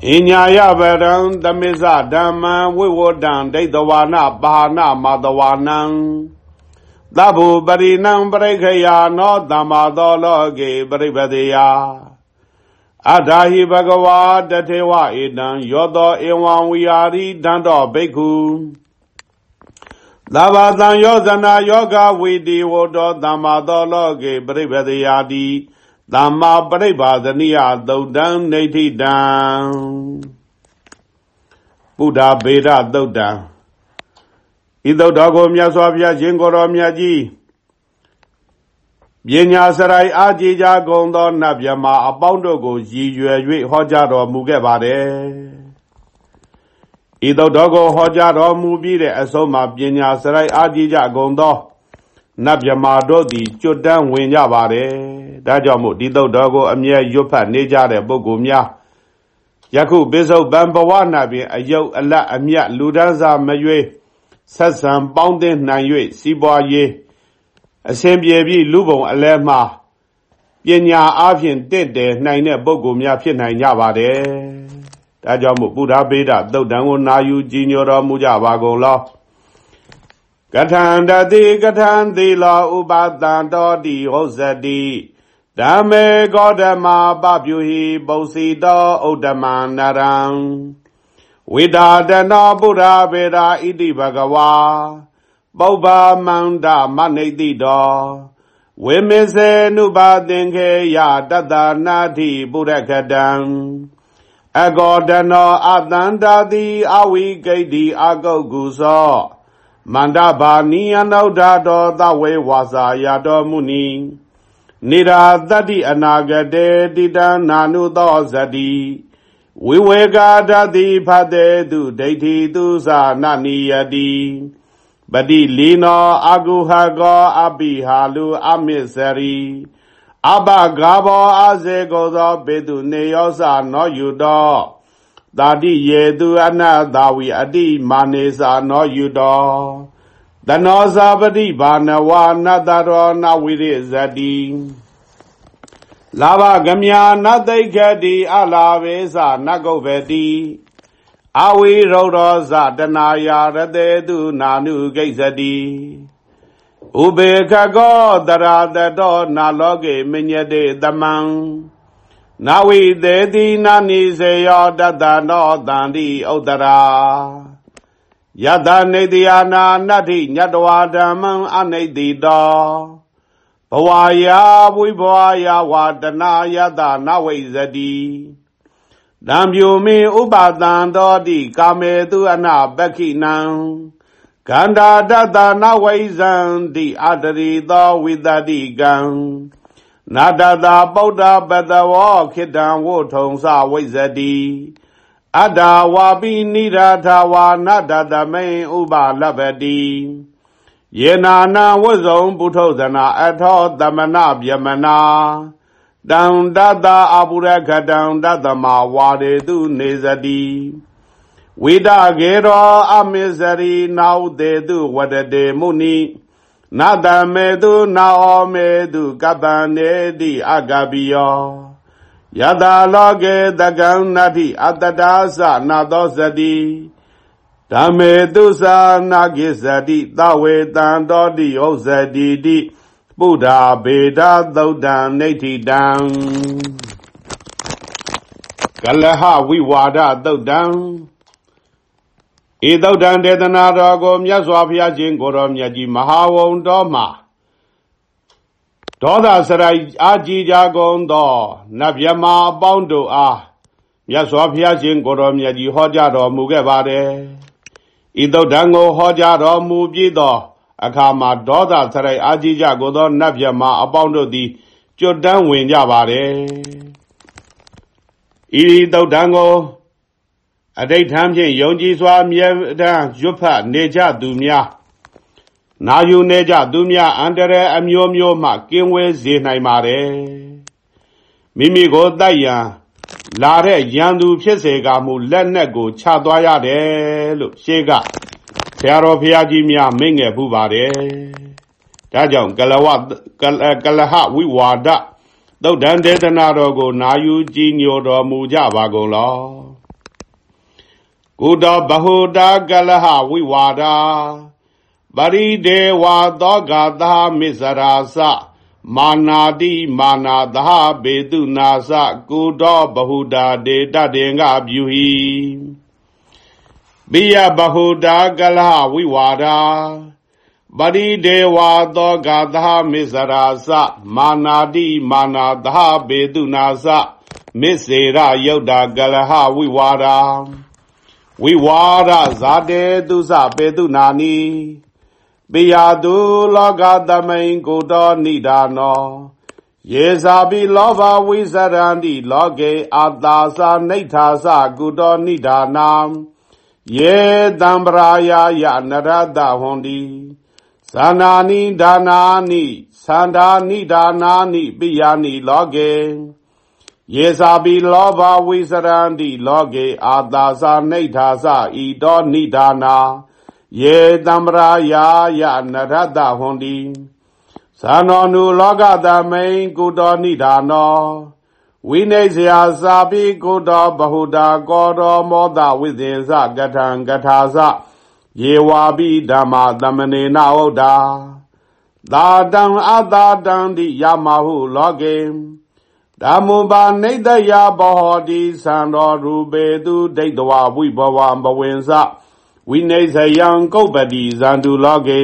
အညာယဗရံသမိစ္ဆဓမ္မံဝိဝတံဒိဋ္ဌဝါနပါဏမတဝါနံသဗ္ဗုပရိဏံပရိခယာနောသမ္မာသောလောကေပရိပတိယ အထာဟိဘဂဝါတထေဝဧတံယောသောဧဝံဝိယာရိတံတော်ဘိက္ခုသဗ္ဗသံယောဇနာယောဂဝိတိဝတ္တောသမ္မာသောလောကေပရိပဒယာတိသမ္မာပရိပါဒနိယသုတ်တံနေဋ္ဌိတံဘုဒ္ဓဗေဒသုတ်တံဤသုတ်တော်ကိုမြတ်စွာဘုရားရှင်ကိုယ်တော်မြတ်ကြီး ပညာစရိုက်အာကြည်ကြကုန်သောနတ်မြမအပေါင်းတို့ကိုရည်ရွယ်၍ဟောကြားတော်မူခဲ့ပါတယ်ဤသုတ်တော်ကိုဟောကြားတော်မူပြီးတဲ့အဆုံးမှာပညာစရိုက်အာကြည်ကြကုန်သောနတ်မြမာတို့သည်ကျွတ်တန်းဝင်ကြပါတယ်ဒါကြောင့်မို့ဒီသုတ်တော်ကိုအမြဲရွတ်ဖတ်နေကြတဲ့ပုဂ္ဂိုလ်များယခုပိစုတ်ပံဘဝနာပင်အယုတ်အလတ်အမြတ်လူဒန်းစာမရွေးဆက်ဆံပေါင်းတင်နိုင်၍စီးပွားရေး အစဉ်ပြေပြီးလူပုံအလဲမှာပညာအားဖြင့်တင့်တယ်နိုင်တဲ့ပုဂ္ဂိုလ်များဖြစ်နိုင်ကြပါတယ်ဒါကြောင့်မို့ဘုရားဗေဒသုတ်တံကိုနာယူကြည်ညိုတော်မူကြပါကုန်လောကထံတတိကထံသီလောဥပတံတောတိဟုတ်ဇတိဓမ္မေကောဓမာပပြုဟိပုစီတောဥဒ္ဓမနရံဝိတာတနောဘုရားဗေဒာဣတိဘဂဝါ ပုဗ္ဗမန္တမနိတိတောဝိမစ္စေနုပါသင်္ခေယတတနာတိပုရခတံအကောတနောအတန္တာတိအဝိကိတိအကုတ်ကုသောမန္တဘာနိယနုဒ္ဓတောသဝေဝါစာယတော်မုနိနိရာတတိအနာဂတေတိတံနာနုသောဇတိဝိဝေကာဓတိဖတေတုဒိဋ္ဌိသူသာနနိယတိ ပတိလီနောအကုဟကောအပိဟာလူအမစ္ဆရီအဘဂါဘောအစေကိုသောဘေတုနေယောသနောယူတော်တာတိယေသူအနသာဝီအတိမာနေသာနောယူတော်တနောဇာပတိဘာနဝနတရောနဝိရိဇတိလာဘဂမြာနသိခတိအလာဝေသနဂုတ်ဗတိ အဝိရုဒ္ဓောဇတနာယာရတေတုနာနုဂိဇတိဥပေခကောတရာတတောနာလောကေမညတေတမံနာဝိတေတိနာနိစေယောတတနောတန္တိဥတရာယတနေတိယနာနတ္ထိညတဝါဓမ္မံအနိတိတောဘဝယာဝိဘဝယာဝတနာယတနဝိဇတိ တံပြိုမင်းဥပါတံတော်တိကာမေသူအနာပက္ခိနံကန္တာတတနာဝိဇံတိအတရိသောဝိတတိကံနာတတာပုဒ္ဓပတဝောခိတံဝုထုံစဝိဇတိအတ္တဝါပိနိရာထဝါနတတမိန်ဥပလပတိယေနာနဝဇုံပုထုဇနာအထောသမနဗျမနာ တံတတအပုရခတံတတမဝါရေတုနေဇတိဝိဒကေရောအမေဇရီနာဥတေတုဝတတေမုနိနတမေတုနာဩမေတုကပ္ပံနေတိအဂပိယောယတာလောကေတကံနတ္ထိအတ္တဒါသနာသောစတိဓမ္မေတုသာနာကိစတိသဝေတံတောတိဥဇတိတိ ဗုဒ္ဓဗေဒသုတ်တံနေဋ္ဌိတံကလဟဝိဝါဒသုတ်တံဧသုတ်တံဒေသနာတော်ကိုမြတ်စွာဘုရားရှင်ကိုတော်မြတ်ကြီးမဟာဝုံတော်မှာဒေါသစရိုက်အာကြည်ကြကုန်သောနတ်မြမာအပေါင်းတို့အားမြတ်စွာဘုရားရှင်ကိုတော်မြတ်ကြီးဟောကြားတော်မူခဲ့ပါတယ်ဤသုတ်တံကိုဟောကြားတော်မူပြီးသော အခါမှာဒေါသစရိုက်အာကြီးကြကိုသောနတ်မြမာအပေါင်းတို့သည်ကျွတ်တန်းဝင်ကြပါတယ်ဤတုတ်တံကိုအတိတ်ထံဖြင့်ယုံကြည်စွာမြဲတမ်းရွတ်ဖတ်နေကြသူများနာယူနေကြသူများအန္တရာယ်အမျိုးမျိုးမှကင်းဝဲစေနိုင်ပါတယ်မိမိကိုတိုက်ရန်လာတဲ့ရန်သူဖြစ်စေကမူလက်နက်ကိုချသွားရတယ်လို့ရှေးက ဆရာတော်ဘုရားကြီးများမိန့်ငယ်ပူပါတယ်ဒါကြောင့်ကလဝကလဟဝိဝါဒသုတ်တန်ဒေသနာတော်ကို နာယူကြည်ညိုတော်မူကြပါကုန်လောကုတောဘဟုတာကလဟဝိဝါဒပရိဒေဝသောဂသာမစ္ဆရာသမာနာတိမာနာသဘေတုနာသကုတောဘဟုတာဒေတတေငါပြုဟိ ပိယဘဟုတာကလဟဝိဝါဒပရိဒေဝသောဂသမစ္ဆရာစမာနာတိမာနာသဘေတုနာစမစ္စေရယုတ်တာကလဟဝိဝါဒဝိဝါဒဇာတေတုစပေတုနာနီပိယတုလောကသမိန်ကိုတော်နိဒာနောယေဇာပိလောဘဝိစရန္တိလောကေအာတာသနိဋ္ဌာသကုတောနိဒာနံ ယေတံပရာယာယနရတဟွန်တိသန္နာနိဒါနာနိသန္တာနိဒါနာနိပိယနိလောကေယေဇာပိလောဘဝိစရန္တိလောကေအာတာသနိဋ္ဌာသဤတောနိဒါနာယေတံပရာယာယနရတဟွန်တိသံတော်နုလောကသမိန်ကုတောနိဒါနော ဝိနေဇယာစာပိကုတောဘဟုတာကောတော်မောတဝိဇင်စကထံကထာစယေဝါပိဓမ္မာသမနေနဝုဒ္ဓသာတံအတာတံတိယမဟုလောကေဓမ္မပါနေတယဘောဟတိသံတော်ရူပေတုဒိဋ္ဌဝဝိဘဝံဘဝင်စဝိနေဇယံကုပ္ပတိဇန္တုလောကေ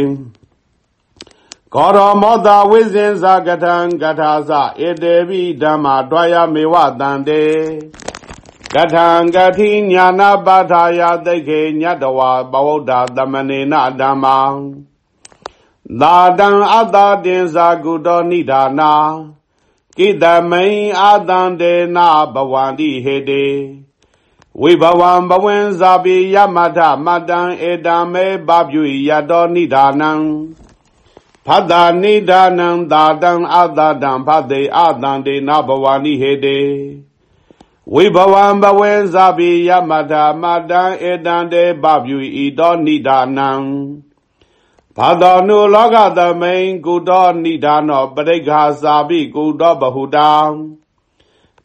ကောရမောတဝိဇင်္ဇကထံကထာသဧတေပိဓမ္မာတွာယမေဝတန္တေကထံကတိညာနာပါထာယသိခေညတဝဘဝဒ္ဓသမနေနဓမ္မံသာတံအတ္တတင်္ဇာကုတောနိဒာနာကိတမိန်အာတန္တေနဘဝန္တိဟေတေဝိဘဝံဘဝင်ဇာပိယမထမတံဧတံမေဘပြုယတောနိဒာနံ ဖတ္တာနိဒာနံသာတံအတတံဖတ်တေအတံတေနဘဝနိဟေတေဝိဘဝံဘဝေဇာပိယမထာမတံဧတံတေပပြုဤတောနိဒာနံဘာတော်နုလောကသမိန်ကုတောနိဒာနောပရိက္ခာစာပိကုတောဘဟုတံ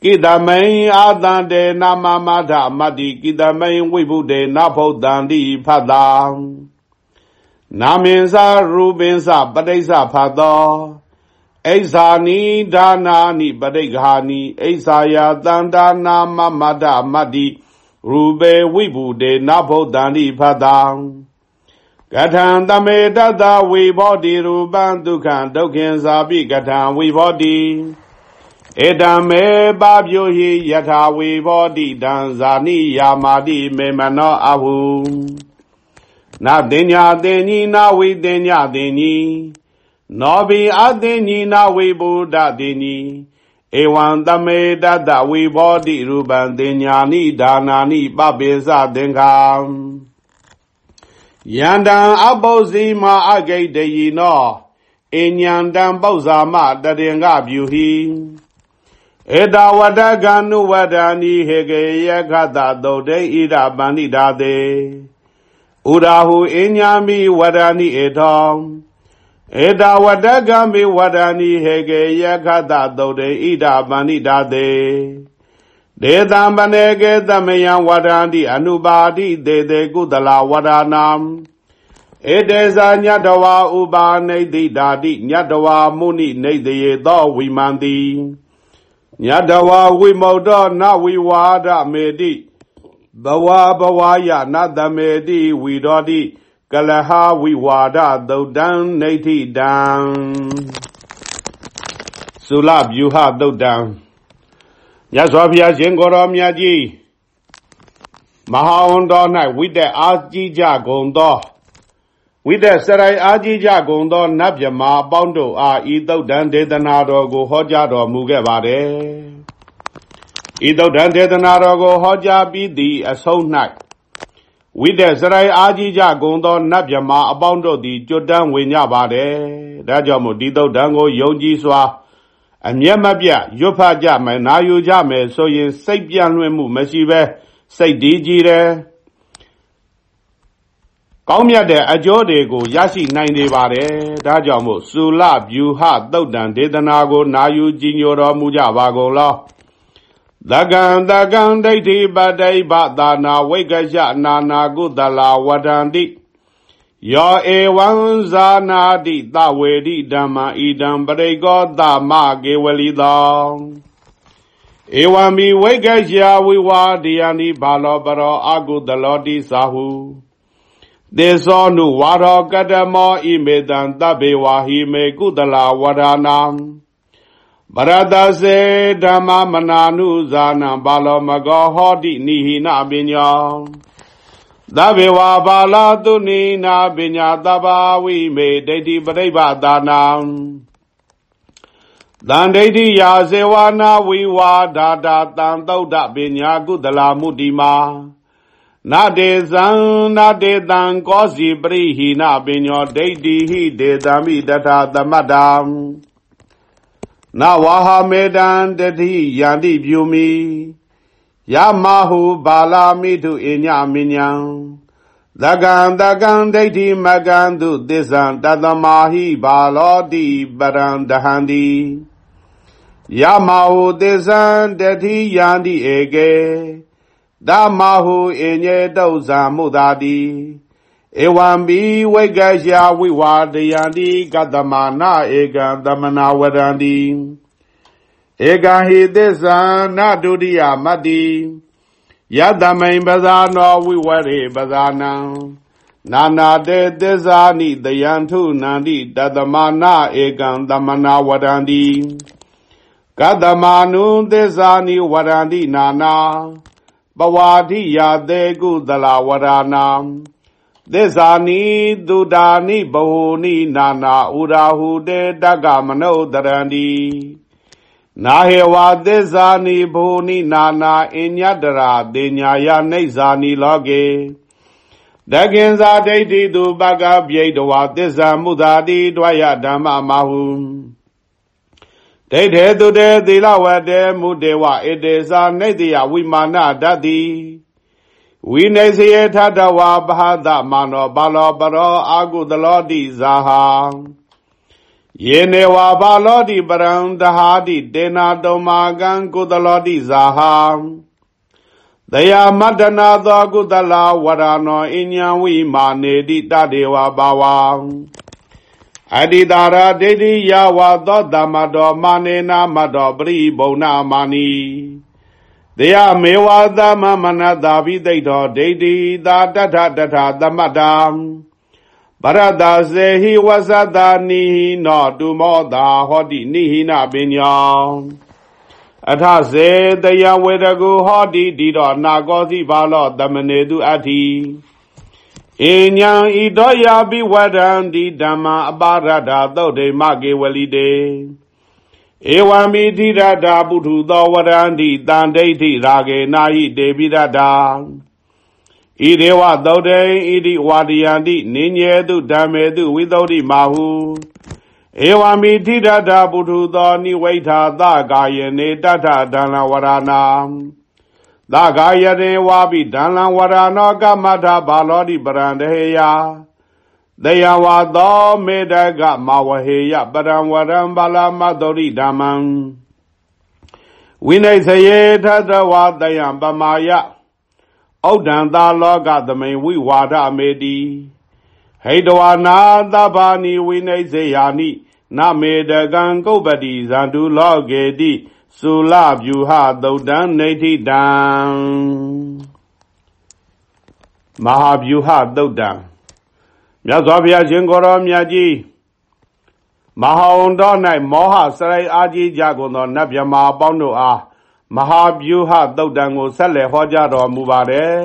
ကိတမိန်အာတံတေနမမထမတ္တိကိတမိန်ဝိဗုတေနဖုတ်တံတိဖတ်တံ နာမင်္စာရူပင်္စာပဋိစ္ဆဖတ်သောအိဇာနိဒါနာနိပဋိက္ခာနိအိဇာယတန္တာနာမမတ္တမတ္တိရူပေဝိဘူတေနဘုဒ္ဓံတိဖတ်တံကထံတမေတတဝေဘောတိရူပံဒုက္ခံဒုက္ခင်ဇာပိကထံဝေဘောတိဧတံမေပပြိုဟိယထာဝေဘောတိတံဇာနိယာမာတိမေမနောအဟု နာတင်ညာတင်ညီနာဝိတင်ညာတင်ညီနောဘိအတင်ညီနာဝိဗုဒ္ဓတင်ညီဧဝံတမေတတဝိဘောတိရူပံတင်ညာနိဒါနာနိပပိစသင်္ခာယန္တံအပုဇ္ဇိမာအဂိတယီနောအညံတံပု္ပ္ဇာမတရင်ကပြုဟိဧတဝတကနုဝဒာနိဟေကေယခတသုတ်တေဣဒပန္တိဒါတေ ဥရာဟုအညာမိဝဒာနိဧထောဧတဝတကမိဝဒာနိဟေကေယခတသုတ်တေဣဒပန္တိဒါတေဒေတံပနေကေသမယံဝဒန္တိအနုပါတိတေတေကုသလဝဒနာဧတေဇာညတဝါဥပါနေတိဓာတိညတဝါမုနိနေတယေသောဝိမန္တိညတဝါဝိမုတ်တောနဝိဝါဒမေတိ ဘဝဘဝယနတမေတိဝီတော်တိကလဟဝိဝါဒသုတ်တံနေတိတံသုလဗျူဟသုတ်တံမြတ်စွာဘုရားရှင်ကိုယ်တော်မြတ်ကြီးမဟာဝန်တော်၌ဝိတက်အားကြီးကြကုန်သောဝိတက်စရိုင်အားကြီးကြကုန်သောနတ်မြမာအပေါင်းတို့အားဤသုတ်တံဒေသနာတော်ကိုဟောကြားတော်မူခဲ့ပါတယ် ဤသုတ်တံဒေသနာတော်ကိုဟောကြားပြီးသည့်အဆုံး၌ဝိတက်စရိုင်အားကြီးကြကုန်သောနတ်မြမာအပေါင်းတို့သည်ကြွတန်းဝင်ကြပါတယ်ဒါကြောင့်မို့ဒီသုတ်တံကိုယုံကြည်စွာအမျက်မပြတ်ရွတ်ဖတ်ကြမယ်နာယူကြမယ်ဆိုရင်စိတ်ပြန့်လွင့်မှုမရှိပဲစိတ်တည်ကြည်တယ်ကောင်းမြတ်တဲ့အကျိုးတွေကိုရရှိနိုင်နေပါတယ်ဒါကြောင့်မို့သုလဗျူဟသုတ်တံဒေသနာကိုနာယူကြည်ညိုတော်မူကြပါကုန်လော သကံသကံဒိဋ္ဌိပတိဘသာနာဝိကရှနာနာကုသလာဝဒန္တိယောဧဝံဇာနာတိသဝေတိဓမ္မဣဒံပရိကောသမကေဝလိတောဧဝံမိဝိကရှာဝိဝါဒယန္တိဘာလောပရောအကုသလောတိသာဟုသေသောနုဝါရောကတမောဣမေတံတဗ္ဗေဝါဟိမေကုတလာဝရဏံ ဗရတစေဓမ္မမနာနုဇာနံဘာလောမကောဟောတိနိဟိနပညာသဗ္ဗေဝါဘာလာတုနိနာပညာတဘာဝိမေဒိဋ္ဌိပရိပဒါနံတန်ဒိဋ္ဌိယာစေဝနာဝိဝါဒာတာတန်သုဒ္ဓပညာကုသလာမုတိမာနာတေဇံနာတေတံကောစီပရိဟိနပညောဒိဋ္ဌိဟိဒေတမိတထာသမတ္တံ နဝါဟမေတံတတိယန္တိပြုမိယမဟုဘာလာမိတုအညမညံသကံတကံဒိဋ္ဌိမကံတုသစ္ဆံတတမဟိဘာလောတိပရံတဟန္တိယမဟုသစ္ဆံတတိယန္တိဧကေဓမ္မဟုအညေတုဇာမုသာတိ ဧဝံဘိဝိကရှာဝိဝါဒယန္တိကတမနာဧကံသမနာဝရန္တိဧကံဟိသစ္ဆာနဒုတိယမတ္တိယတမိန်ပဇာနောဝိဝရေပဇာနံနာနာတေသစ္စာနိတယံထုနန္တိတတမနာဧကံသမနာဝရန္တိကတမနုသစ္စာနိဝရန္တိနာနာပဝါတိယတေကုသလဝရဏံ သစ္စာနိတုဒာနိဘဝနိနာနာဥရာဟုတေတက္ကမနုတရန္တိနာဟေဝသစ္စာနိဘဝနိနာနာအညတရာတေညာယနေဇာနိလောကေတကိဉ္စာဒိဋ္ဌိတုပကပြိတဝသစ္စာမုသာတိတွာယဓမ္မမဟုဒိဋ္ဌေတုတေသီလဝတေမုတေဝဣတေသာနေတယဝိမာနတတိ ဝိနေစယေထတဝါဘဟတမနောဘာလောပရောအာကုတလောတိဇာဟံယေနေဝါဘာလောတိပရံတဟာတိတေနာတုံမာကံကုတလောတိဇာဟံတယမတ္တနာသောကုတလဝရနောအညံဝိမာနေတိတတေဝဘာဝံအတ္တိတာရဒိဋ္ဌိယဝသောတမတောမာနေနာမတောပရိဘုံနာမာနီ တေယမေဝသမမနတာပိသိတောဒိဋ္ဌိသာတထတထသမတ္တံပရတစေဟိဝသတာနိဟိနောတုမောတာဟောတိနိဟိနပညာအထစေတယဝေတကုဟောတိဒီတော်နာကောစီဘာလောသမနေတုအတ္တိအညာဤတော်ယာပိဝဒံဒီဓမ္မာအပါရဒာသုတ်တေမကေဝလိတေ ဧဝံမိဓိရတာပုထုသောဝရံတိတန်ဒိဋ္ဌိရာဂေနာဟိတေပိရတာဣဒေဝသုတ်တေဣတိဝါဒယန္တိနိညေတုဓမ္မေတုဝိသုဒ္ဓိမာဟုဧဝံမိဓိရတာပုထုသောနိဝိထာသကာယနေတထဒံလဝရဏံသဂာယတေဝါပိဒံလံဝရနောကမထဘာလောတိပရံတေယ တယဝါသောမေတကမဝဟေယပရံဝရံဘာလမတောရိဓမ္မံဝိနိစယေထတဝတယံပမာယဩဒံသာလောကသမိန်ဝိဝါဒမေတိဟိတဝနာသဗ္ဗာနိဝိနိစေယာနိနမေတကံကုပ္ပတိဇန္တုလောကေတိသုလဗျူဟသုတ်တံနေဋ္ဌိတံမဟာဗျူဟသုတ်တံ မြတ်စွာဘုရားရှင်ကိုယ်တော်မြတ်ကြီးမဟာဝန္တော်၌မောဟစရိုက်အားကြီးကြကုန်သောနတ်မြမာအပေါင်းတို့အားမဟာဗျူဟသုတ်တံကိုဆက်လက်ဟောကြားတော်မူပါတယ်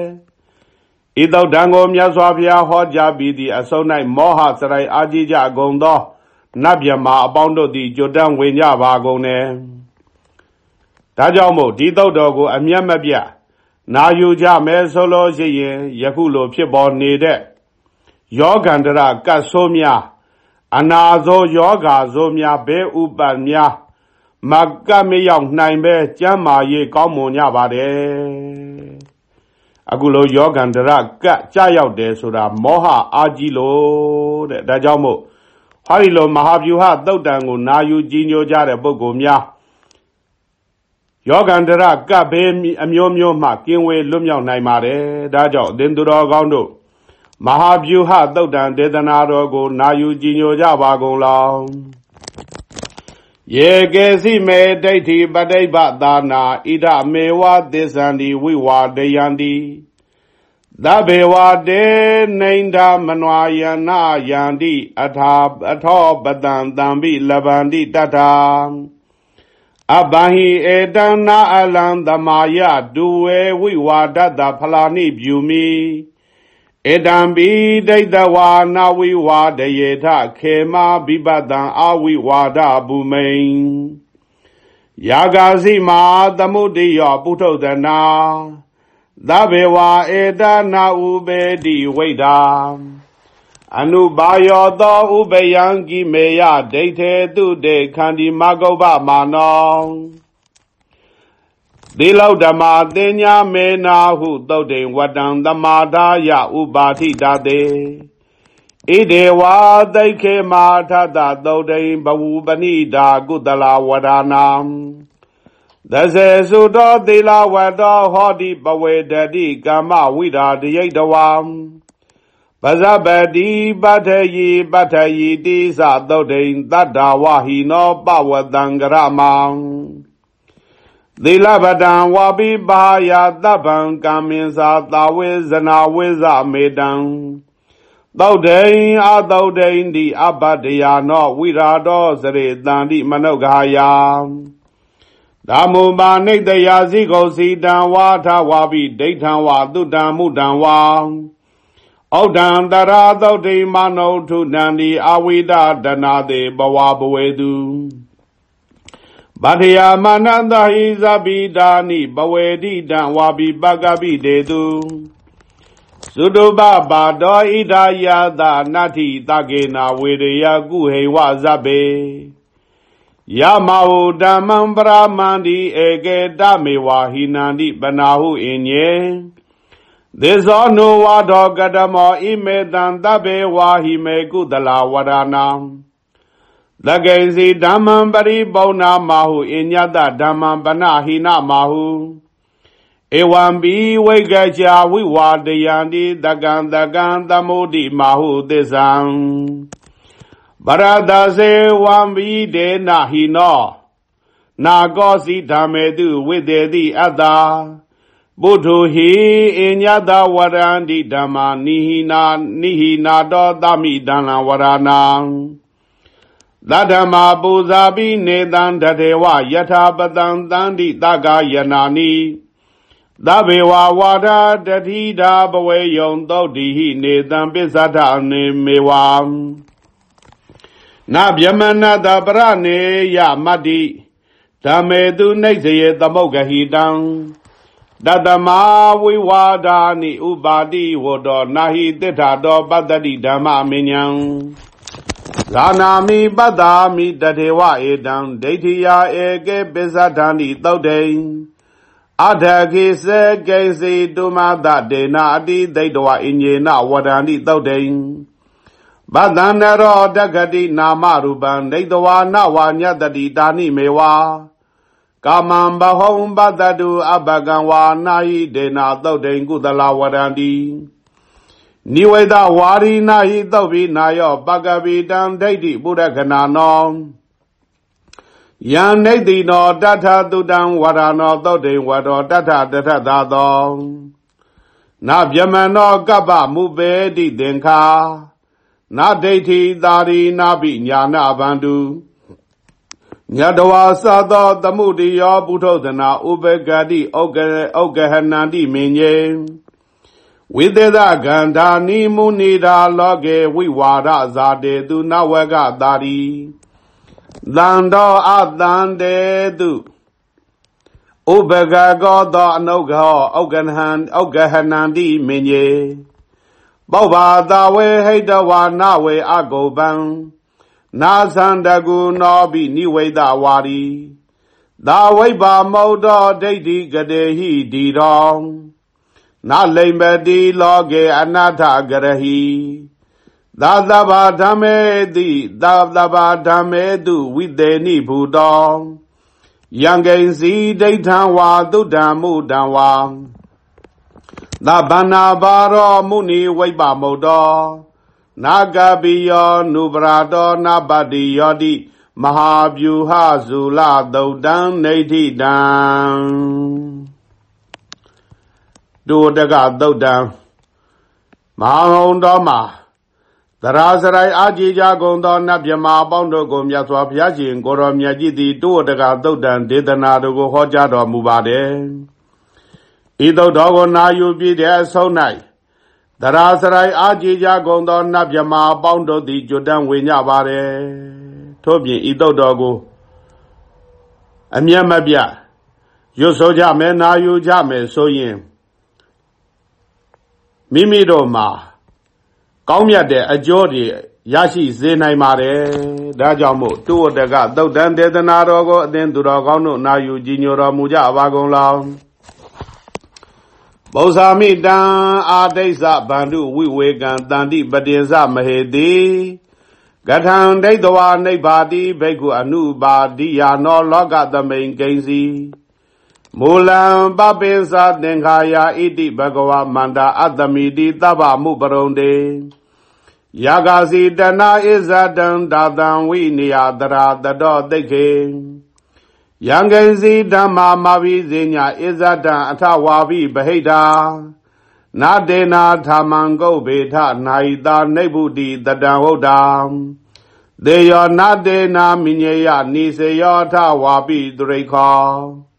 ဤသုတ်တံကိုမြတ်စွာဘုရားဟောကြားပြီးသည့်အဆုံး၌မောဟစရိုက်အားကြီးကြကုန်သောနတ်မြမာအပေါင်းတို့သည်ကြွတန်းဝင်ကြပါကုန်တယ်ဒါကြောင့်မို့ဒီသုတ်တော်ကို အမျက်မပြတ်နာယူကြမယ်ဆိုလို့ရှိရင်ယခုလိုဖြစ်ပေါ်နေတဲ့ ယောဂန္တရကတ်ဆိုးများအနာဇောယောဂါဇောများဘဲဥပတ်များမကတ်မရောက်နိုင်ပဲကျမ်းမာရေးကောင်းမွန်ကြပါတယ်အခုလိုယောဂန္တရကတ်ကြရောက်တယ်ဆိုတာမောဟအာကြီးလို့တဲ့ဒါကြောင့်မို့ဟာဒီလိုမဟာဗျူဟသုတ်တံကိုနာယူကြီးညိုကြတဲ့ပုဂ္ဂိုလ်များယောဂန္တရကပ်ဘေးအမျိုးမျိုးမှကင်းဝေးလွတ်မြောက်နိုင်ပါတယ်ဒါကြောင့်အသင်သူတော်ကောင်းတို့ မဟာဗျူဟသုတ်တံဒေသနာတော်ကို နာယူကြည်ညိုကြပါကုန်လောင်းယေကေစီမေဒိဋ္ဌိပဋိပသာနာဣဒမေဝသစ္ဆန္တိဝိဝါဒယန္တိသဗ္ဗေဝတေနိန္ဒမနွာယနာယန္တိအထာအထောပတံတံပိလဗန္တိတထာအဘဟိဧတနာအလံသမာယဒုဝေဝိဝါဒတဖလာနိပြုမိ ဧတံပိဒိဋ္ဌဝါနာဝိဝါဒယေထခေမဘိပတံအဝိဝါဒဘူမိန်ယာဂာစီမာသမုဒိယောပုထုဒနာသဗ္ဗေဝါဧတနာဥပေတိဝိဒာအနုဘာယောသောဥပယံကိမေယဒိဋ္ဌေတုတေခန္ဒီမဂုပ္ပမာနော သီလောဓမ္မာတင်ညာမေနာဟုသုတ်တိန်ဝတံသမာဒါယဥပါတိတတေဣဒေဝါသိခေမာထတသုတ်တိန်ဘဝပဏိတာကုတလဝဒနာသစေစုတော်သီလဝတ္တောဟောတိပဝေတတိကမ္မဝိဓာတယိတဝံပဇပတိပတ္ထယီပတ္ထယီတိသသုတ်တိန်တတ္တဝဟိနောပဝတံကရမံ သီလပတံဝါပိပါယတဗ္ဗံကမ္မင်္စာတာဝေဇနာဝေဇမေတံသုတ်တိန်အသုတ်တိန်ဒီအပတ္တယာနောဝိရာတောစရေတန္တိမနုဃာယဓမ္မုပါနိတယာစီကောစီတံဝါထဝါပိဒိဋ္ဌံဝါတုတံမုတံဝါဩဒံတရာသုတ်တိမနုထုတံဒီအဝိဒဒနာတေဘဝဘဝေတု ဗတ္ထယာမနန္တဟိဇပိဒါနိဘဝေတိတံဝါပိပကပိတေတုသုတုပပါတောဣဒာယသနတ္ထိတကေနာဝေရယကုဟိဝဇဗ္ဗေယမဟုဓမ္မံပရမန္တိဧကေတမေဝဟိနန္တိပနာဟုအင်းညေသေဇောနုဝါဒောကတမောဣမေတံတဗေဝါဟိမေကုတလဝရဏံ သကေစီဓမ္မံပရိပုံနာမဟုအညတဓမ္မံပနဟိနမဟုဧဝံပိဝိကချာဝိဝါတယံတိတကံတကံသမုဒိမဟုသစ္ဆံဗ ရဒစေဝံပိဒေနဟိနောနာကောစီဓမ္မေတုဝိတေတိအတ္တာပုထုဟိအညတဝရန္တိဓမ္မာနိဟိနာနိဟိနာတောသမိတံလံဝရဏံသတ္တမပူဇာပိနေတံတထေဝယထာပတံတန္တိတကာယနာနိသဗ္ဗေဝဝါဒတတိတာဘဝေယုံသုတ်တိဟိနေတံပစ္ဆထနေမေဝံနဗျမနတပရနေယမတ္တိဓမ္မေတုနှိစ္စယေသမုတ်ကဟိတံတတမဝိဝါဒာနိဥပါတိဝတောနာဟိတိထာတောပတ္တိဓမ္မမဉ္ဇံ ဇာနာမိပတ္တာမိတထေဝဧတံဒိဋ္ဌိယာဧကေပစ္စဒန္တိသုတ်တေအထခိစေကိစီတုမတတေနာအတိဒိဋ္ဌဝအညေနဝဒန္တိသုတ်တေဗတန္တရောတက္ကတိနာမရူပံဒိဋ္ဌဝါနဝညတတိတာနိမေဝါကာမံဘဟုံပတတုအဘကံဝါနာဟိဒေနာသုတ်တိန်ကုသလဝရန္တိ နိဝေဒဝါရီနာဟိသုတ်ဘိနာယောပကပိတံဒိဋ္ဌိပုရခဏနောယံနေတိနောတထတုတံဝရနောသုတ်တိန်ဝတောတထတထသာသောနာဗျမနောကပ္ပမုပေတိသင်္ခာနာဒိဋ္ဌိသာရိနာပိညာနာဗန္တုညတဝါသသောသမှုတိယောပုထုသနာဥပကတိဩကဩကဟနန္တိမင်းယေဝိသေသက န္ဓာနိမုနိဒာလောကေဝိဝါဒဇာတေသူနဝကတာရိသန္တောအတန္တေတုဥပကကောသောအနုခောဩကဟံဩကဟနန္တိမင်းယေပောဘာသာဝေဟိတဝါနဝေအကုပံနာသန္တကုနောပိနိဝိဒဝါရီသာဝိပါမௌတောဒိဋ္ဌိကတေဟိဒီရော နာလိမ္ပတိလောကေအနာထကရဟိသာသဘာဓမ္မေတိသာသဘာဓမ္မေတုဝိတေနိဘူတောယံကိဉ္စီဒိဋ္ဌံဝါသုဒ္ဓံမုဒံဝါသဗ္ဗနာဘာရောမုနိဝိပမုတ်တောနာဂပိယောနုပရာတောနာပတိယောတိမဟာဗျူဟဇူလသုတ်တံနေဋ္ဌိတံ ဒုတကသုတ်တံမဟာဟုံတော်မှာသရာစရိုက်အာကြည်ကြကုန်သောနတ်မြမာအပေါင်းတို့ကိုမြတ်စွာဘုရားရှင်ကိုရောမြတ်ကြီးသည်တုဝတကသုတ်တံဒေသနာတို့ကိုဟောကြားတော်မူပါတယ်ဤသုတ်တော်ကိုနာယူပြီးတဲ့အဆုံး၌သရာစရိုက်အာကြည်ကြကုန်သောနတ်မြမာအပေါင်းတို့သည်ကြွတန်းဝင်ကြပါတယ်ထို့ပြင်ဤသုတ်တော်ကိုအမျက်မပြရွတ်ဆိုကြမယ်နာယူကြမယ်ဆိုရင် မိမိတို့မှာကောင်းမြတ်တဲ့အကျိုးတွေရရှိစေနိုင်ပါတယ်ဒါကြောင့်မို့တုဝတကသုတ်တန်ဒေသနာတော်ကိုအသင်သူတော်ကောင်းတို့နာယူကြည်ညိုတော်မူကြပါကုန်လောင်းဗုဇာမိတံအာဒိစ္စဗန္ဓုဝိဝေကံတန္တိပတင်္စမဟေတိကထံဒိဋ္ဌဝနိဗ္ဗာတိဘိက္ခုအနုပါတိယာနောလောကသမိန်ကိဉ္စီ မူလံပပိသသင်္ခာယာဣတိဘဂဝါမန္တာအတ္တမိတိသဗ္ဗမှုပရုံတေယာဂစီတနာဣဇတံဒါတံဝိနိယတရာတတောတိခေယံကိစီဓမ္မာမဘိဇေညာဣဇတံအထဝါဘိဗဟိတာနာတေနာသာမံကုတ်ဘေထနာယိတာနိဗ္ဗုတိတတံဟုတ်တာသေယောနာတေနာမိညေယနိစေယောထဝါပိသူရိခော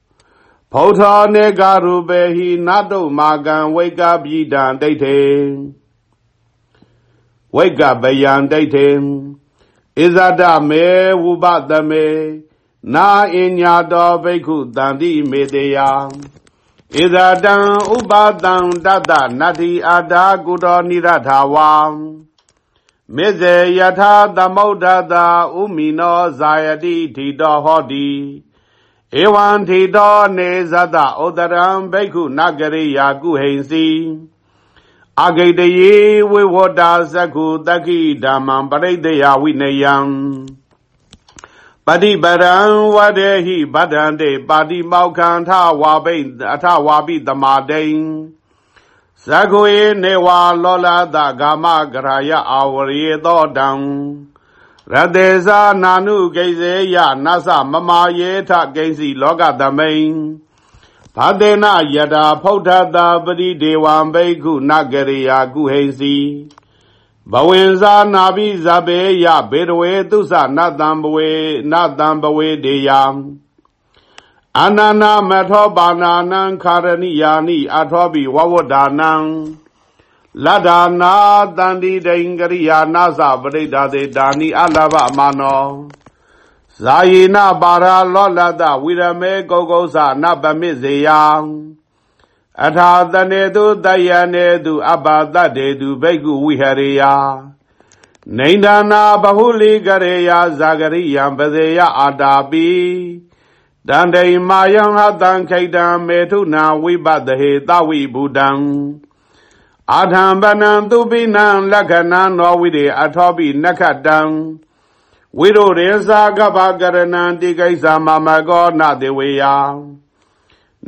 ဘုထောနေကရူပေဟိနတုမာကံဝိကပိဒံဒိဋ္ဌေဝိကပယံဒိဋ္ဌေဣဇဒမေဝုပတမေနာအညာတော်ဘိက္ခုတန္တိမေတေယဣဇတံဥပတံတတနတ္တိအာတာကုတော်နိရထာဝံမေဇေယထာသမုဒ္ဒတာဥမိနောဇာယတိထီတော်ဟောတိ ဧဝံထီတော်နေဇတဩတရံဘိက္ခုနဂရိယာကုဟိံစီအဂိတယေဝိဝတ္တာသက္ခုတက္ခိဓမ္မံပရိသေယဝိနယံပฏิပရံဝဒေဟိဗဒ္ဒံတေပါတိမောက္ခံထဝါဘိအထဝါပိတမာတိံသက္ခုေနေဝါလောလတဂာမဂရယအာဝရေသောတံ ရတေဇာနာနုဂိစေယနသမမာယေထဂိစီလောကသမိန်ဘာတေနယတာဖုဋ္ဌတာပရိဒေဝံဘိက္ခုနဂရိယာကုဟိံစီဘဝင်ဇာနာဘိဇဘေယဘေရဝေသုသနတံဘဝေနတံဘဝေဒေယံအနန္နာမထောပါဏာနံခာရဏိယာနိအထောပိဝဝဒ္ဒါနံ လဒ္ဒါနာတန္တိဒိင်္ဂရိယာနာသပရိဒါတေဒါနိအလဘမနောဇာယေနပါရာလောလတဝိရမေကုတ်ကုသနပမိစေယံအထာတနေတုတယနေတုအဘာတတေတုဘိက္ခုဝိဟရေယနေန္ဒနာဘဟုလိကရေယဇာဂရိယံပဇေယအာတာပိတန္တိမာယံဟတံခိတံမေထုနာဝိပတဟေသဝိဘူတံ အာထံပနံသူပိနံလက္ခဏံနောဝိရေအထောပိနက္ခတံဝိရုရေသာကပ္ပကရဏံတိကိစ္စမမကောနတေဝေယ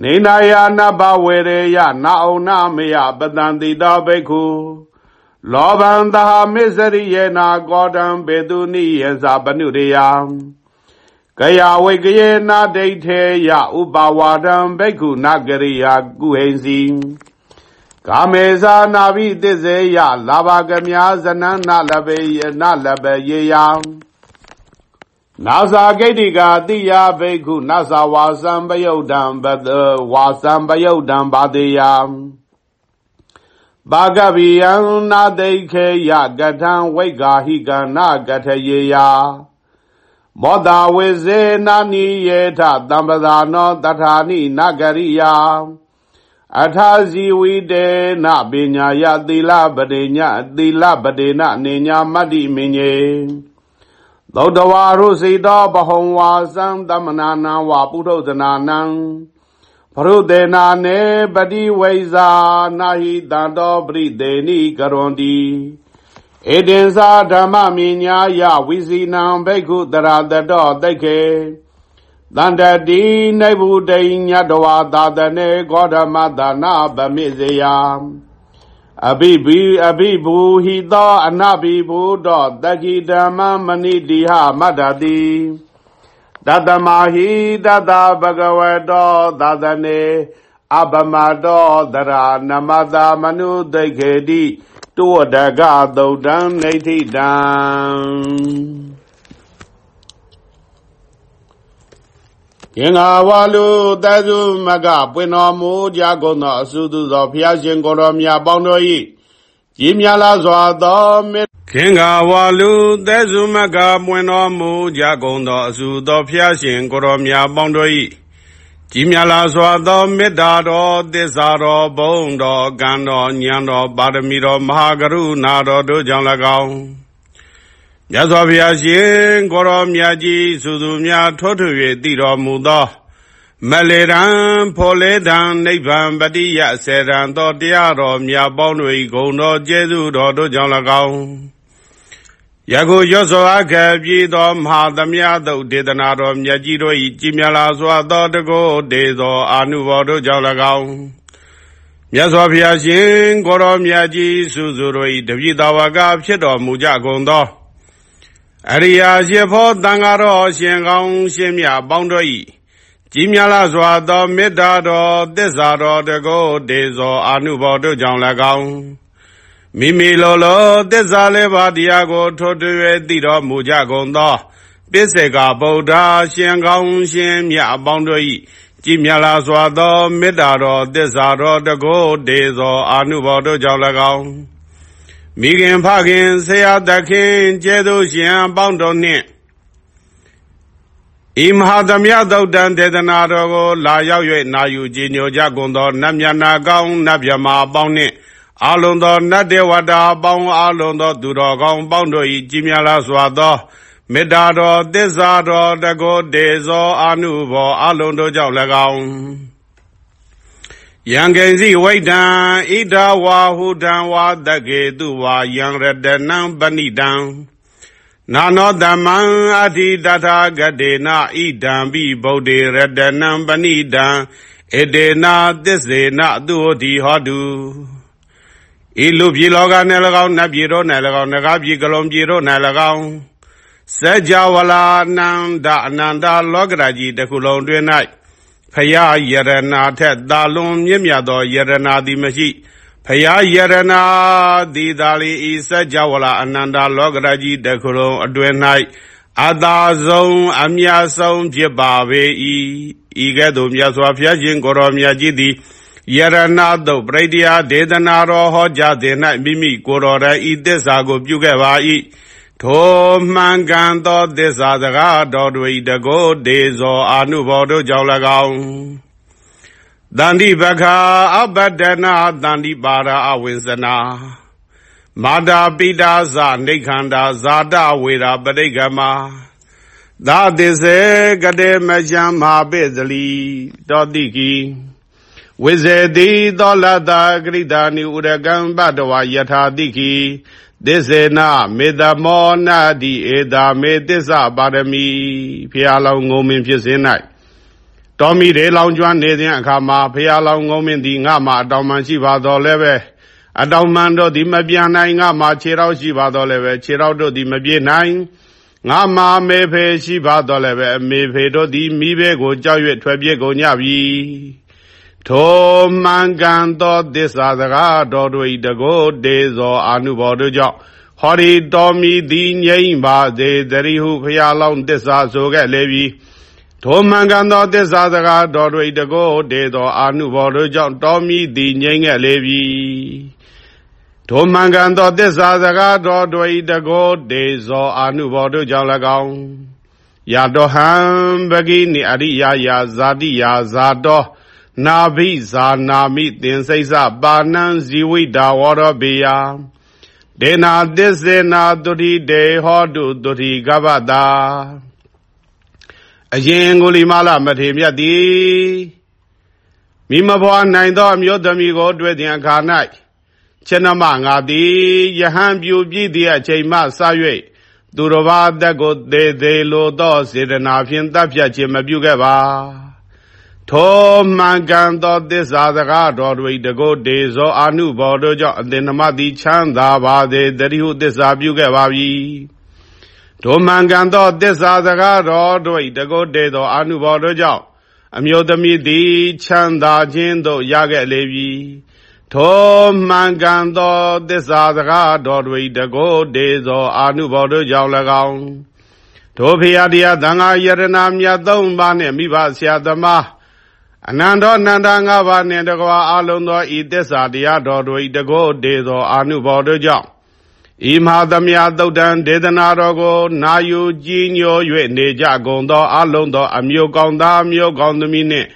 နေနာယနဘဝေရေယနာအောင်နာမေယပတံတိတောဘိက္ခုလောဘံသဟမစ္စရိယေနာကောတံဘေတုနိယေဇာပနုရေယကယဝိကယေနာဒိဋ္ဌေယဥပဝါဒံဘိက္ခုနဂရိယာကုဟိံစီ ကာမေဇာနာဘိသစ္စေယလာဘကမြာဇနနလဘေယနလဘေယေယနာဇာဂိတိကာတိယဘိက္ခုနာဇာဝါစံပယုတ်တံဘဒဝါစံပယုတ်တံဘာတေယဘာဂဗိယံနာတိခေယကထံဝိဂာဟိကနာကထယေယမောတာဝေစေနာနိယေထတံပဇာနောတထာနိနဂရိယာ အထာဇီဝိတေနပညာယသီလပတိညသီလပတိနနေညာမတ္တိမင်းကြီးသောတဝါရုစိတောပဟုံဝါသံသမနာနံဝါပုထုဇနာနံပရုတေနာနေပတိဝိဇာနာဟိတံတောပရိသေနိကရွန်တိဧတင်္စာဓမ္မမိညာယဝိစီနံဘိက္ခုတရာတတောတိတ်ခေ တန္တတိနိဗ္ဗုတိညတဝါသာတနေဂေါဓမသနာဗမိစေယအဘိဘိအဘိဘူဟိသောအနဘိဘူတောတက္ကိဓမ္မမဏိတိဟမတ္တတိတတမဟိတတဘဂဝတောသာသနေအပမတောတရာနမတာမနုသိခေတိတောတကသုတ်တံနေဋ္ဌိ တံင်္ဂါဝါလူသသုမကပွင့်တော်မူကြကုန်သောအစုသူသောဘုရားရှင်ကိုယ်တော်မြတ်ပေါင်းတို့၏ကြီးမြတ်လာစွာသောမေခင်္ဂါဝါလူသသုမကပွင့်တော်မူကြကုန်သောအစုသောဘုရားရှင်ကိုယ်တော်မြတ်ပေါင်းတို့၏ကြီးမြတ်လာစွာသောမေတ္တာတော်သစ္စာတော်ဘုံတော်ကံတော်ဉာဏ်တော်ပါရမီတော်မဟာကရုဏာတော်တို့ကြောင့်၎င်း မြတ်စွာဘုရားရှင်ကိုရောမြတ်ကြီးစုသူများထွတ်ထွ၍တည်တော်မူသော မလေရန်ဖော်လေတံနိဗ္ဗာန်ပတိယဆေရန်သောတရားတော်မြတ်ပေါင်းတို့၏ဂုဏ်တော်ကျေးဇူးတော်တို့ကြောင့်၎င်းယခုရွတ်ဆိုအပ်ခဲ့ပြီးသောမဟာသမယသုတ်ဒေသနာတော်မြတ်ကြီးတို့၏ကြည်မြလာစွာသောတကုဒေသောအာနုဘော်တို့ကြောင့်၎င်းမြတ်စွာဘုရားရှင်ကိုရောမြတ်ကြီးစုစုတို့၏တပိသာဝကဖြစ်တော်မူကြကုန်သော အရိယာရှိဖို့တန်ဃာတော်ရှင်ကောင်းရှင်မြတ်ပေါင်းတို့၏ကြီးမြလာစွာသောမေတ္တာတော်သစ္စာတော်တကုဒေသောအာနုဘော်တို့ကြောင့်၎င်းမိမိလိုလိုသစ္စာလေးပါးတရားကိုထိုးထွေသိတော်မူကြကုန်သောပိစေကဗုဒ္ဓရှင်ကောင်းရှင်မြတ်အပေါင်းတို့၏ကြည်မြလာစွာသောမေတ္တာတော်သစ္စာတော်တကုဒေသောအာနုဘော်တို့ကြောင့်၎င်း မိခင်ဖခင်ဆရာသခင်ကျေးဇူးရှင်အပေါင်းတို့နှင့်ဤမဟာသမယသုတ်တံဒေသနာတော်ကို လာရောက်၍နာယူကြည်ညိုကြကုန်သောနတ်မြတ်နာကောင်းနတ်မြမာအပေါင်းနှင့်အလုံးသောနတ်တေဝတာအပေါင်းအလုံးသော သူတော်ကောင်းပေါင်းတို့၏ကြီးမြတ်လာစွာသောမေတ္တာတော်သစ္စာတော်တကောတေဇောအာနုဘောအလုံးတို့ကြောင့်၎င်း ယံကေစီဝိတံဣဒဝါဟုတံဝါတကေတုဝါယံရတနံပဏိတံနာနောတမံအထိတထာဂတေနဣဒံပိဗုဒ္ဓေရတနံပဏိတံဧတေနာသစ္စေနသူဟောတိဟောတုဤလူပြည်လောက၌၎င်းနတ်ပြည်တို့၌၎င်းနဂါပြည်ကလုံးပြည်တို့၌၎င်းစัจ java လာနန္ဒအနန္တလောကရာကြီးတစ်ခုလုံးတွင်၌ ဖရာယရနာထက်သာလွန်မြင့်မြတ်သောယရနာသည်မရှိဖရာယရနာသည်သာလီဤစัจ java လာအနန္တလောကရာကြီးတစ်ခုလုံးအတွင်၌အသာဆုံးအမြတ်ဆုံးဖြစ်ပါပေ၏ဤကဲ့သို့မြတ်စွာဘုရားရှင်ကိုရောမြတ်ကြီးသည်ယရဏတုတ်ပရိတယဒေသနာတော်ဟောကြားသည်၌မိမိကိုယ်တော်တိုင်ဤသစ္စာကိုပြုခဲ့ပါ၏ ထိုမှန်ကန်သောသစ္စာစကားတော်တွေတကောဒေဇောအာနုဘောတို့ကြောင့်၎င်းတန္တိပခာအပတ္တနာတန္တိပါရာအဝိဇနာမာတာပိတာဇနေခန္ဓာဇာတဝေရာပရိကမသာသစ္စေကတေမယံမဟာပိသလီတောတိကီဝိဇေတိသောလတာဂရိတာနိဥရကံပတဝယထာတိခိ သစ္စေနမေတ္တမောနာတိဧတာမေသစ္စာပါရမီဖျားလောင်ငုံမင်းဖြစ်စဉ်၌တော်မီတွေလောင်ကျွမ်းနေစဉ်အခါမှာဖျားလောင်ငုံမင်းသည်ငါမှအတောင်မှန်ရှိပါတော်လဲပဲအတောင်မှန်တို့သည်မပြန်နိုင်ငါမှခြေထောက်ရှိပါတော်လဲပဲခြေထောက်တို့သည်မပြေနိုင်ငါမာမေဖေရှိပါတော်လဲပဲအမေဖေတို့သည်မိဘကိုကြောက်၍ထွက်ပြေးကုန်ကြပြီ ထိုမှန်ကန်သောသစ္စာစကားတော်တို့၏တကောတေဇောအာနုဘော်တို့ကြောင့်ဟောဒီတော်မီသည်ငြိမ့်ပါစေတရိဟုဖျားလောင်းသစ္စာဆိုခဲ့လေပြီထိုမှန်ကန်သောသစ္စာစကားတော်တို့၏တကောတေဇောအာနုဘော်တို့ကြောင့်တော်မီသည်ငြိမ့်ခဲ့လေပြီထိုမှန်ကန်သောသစ္စာစကားတော်တို့၏တကောတေဇောအာနုဘော်တို့ကြောင့်၎င်းယတောဟံပဂိနိအရိယာယာဇာတိယာဇာတော နာဘိဇာနာမိသင်္စိစပါဏံဇီဝိတာဝရဘေယဒေနာသစ္စေနာတုတိတေဟောတုတုတိကပ္ပတာအရင်ကိုလီမာလမထေမြတ်သည်မိမဘွားနိုင်သောအမျိုးသမီးကိုတွေ့တဲ့အခါ၌ခြေနမငါသည်ယဟန်ပြူပြည့်သည့်အချိန်မှစ၍သူတော်ဘာသက်ကိုသေးသေးလိုသောစေတနာဖြင့်တပ်ဖြတ်ခြင်းမပြုခဲ့ပါ ထိုမှန်ကန်သောသစ္စာစကားတော်တွေတကုတ်တေဇောအာနုဘော်တို့ကြောင့်အသင်္နမတိချမ်းသာပါစေတတိဟုသစ္စာပြုခဲ့ပါပြီထိုမှန်ကန်သောသစ္စာစကားတော်တို့တကုတ်တေဇောအာနုဘော်တို့ကြောင့်အမျိုးသမီးသည်ချမ်းသာခြင်းသို့ရခဲ့လေပြီထိုမှန်ကန်သောသစ္စာစကားတော်တွေတကိုးတေသောအာနုဘော်တို့ကြောင့်၎င်းတို့ဖျားတရားသံဃာယရနာမြတ်သုံးပါးနှင့်မိဘဆရာသမား အနန္တောနန္ဒငါးပါးနှင့်တကွာအလုံးသောဤသစ္စာတရားတော်တို့တကိုးတေသောအာနုဘော်တို့ကြောင့်ဤမဟာသမယသုတ်တံဒေသနာတော်ကို နာယူကြည်ညို၍နေကြကုန်သောအလုံးသော အမျိုးကောင်းသားမျိုးကောင်းသမီးနှင့်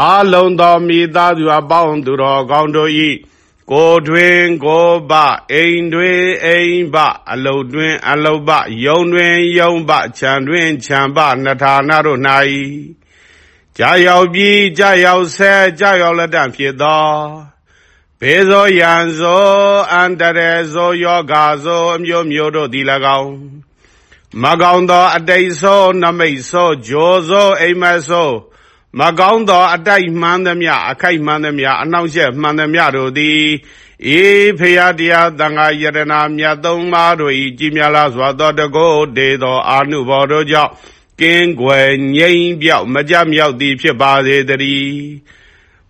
အလုံးသောမိသားစုအပေါင်းသူတော်ကောင်းတို့၏ကိုတွင်ကိုပအိမ်တွင်အိမ်ပအလုတ်တွင် အလုတ်ပယုံတွင်ယုံပခြံတွင်ခြံပနထာနာတို့၌ ကြာရောက်ပြီးကြာရောက်ဆဲကြာရောက်လက်တံဖြစ်သောဘေဇောယံဇောအန္တရေဇောယောဂါဇောအမျိုးမျိုးတို့သည်၎င်းမကောင်းသောအတိတ်သောနမိတ်သောဂျောဇောအိမ်မသောမကောင်းသောအတိုက်မှန်သမျှအခိုက်မှန်သမျှအနှောင့်ယှက်မှန်သမျှတို့သည်ဧဖေယတရားတန်ခါယတနာမြတ်သုံးပါးတို့၏ကြည်မြလာစွာသောတကောဒေသောအာနုဘော်တို့ကြောင့် ကင်းွယ်ငြိမ်ပြောက်မကြမြောက်သည်ဖြစ်ပါစေတည်း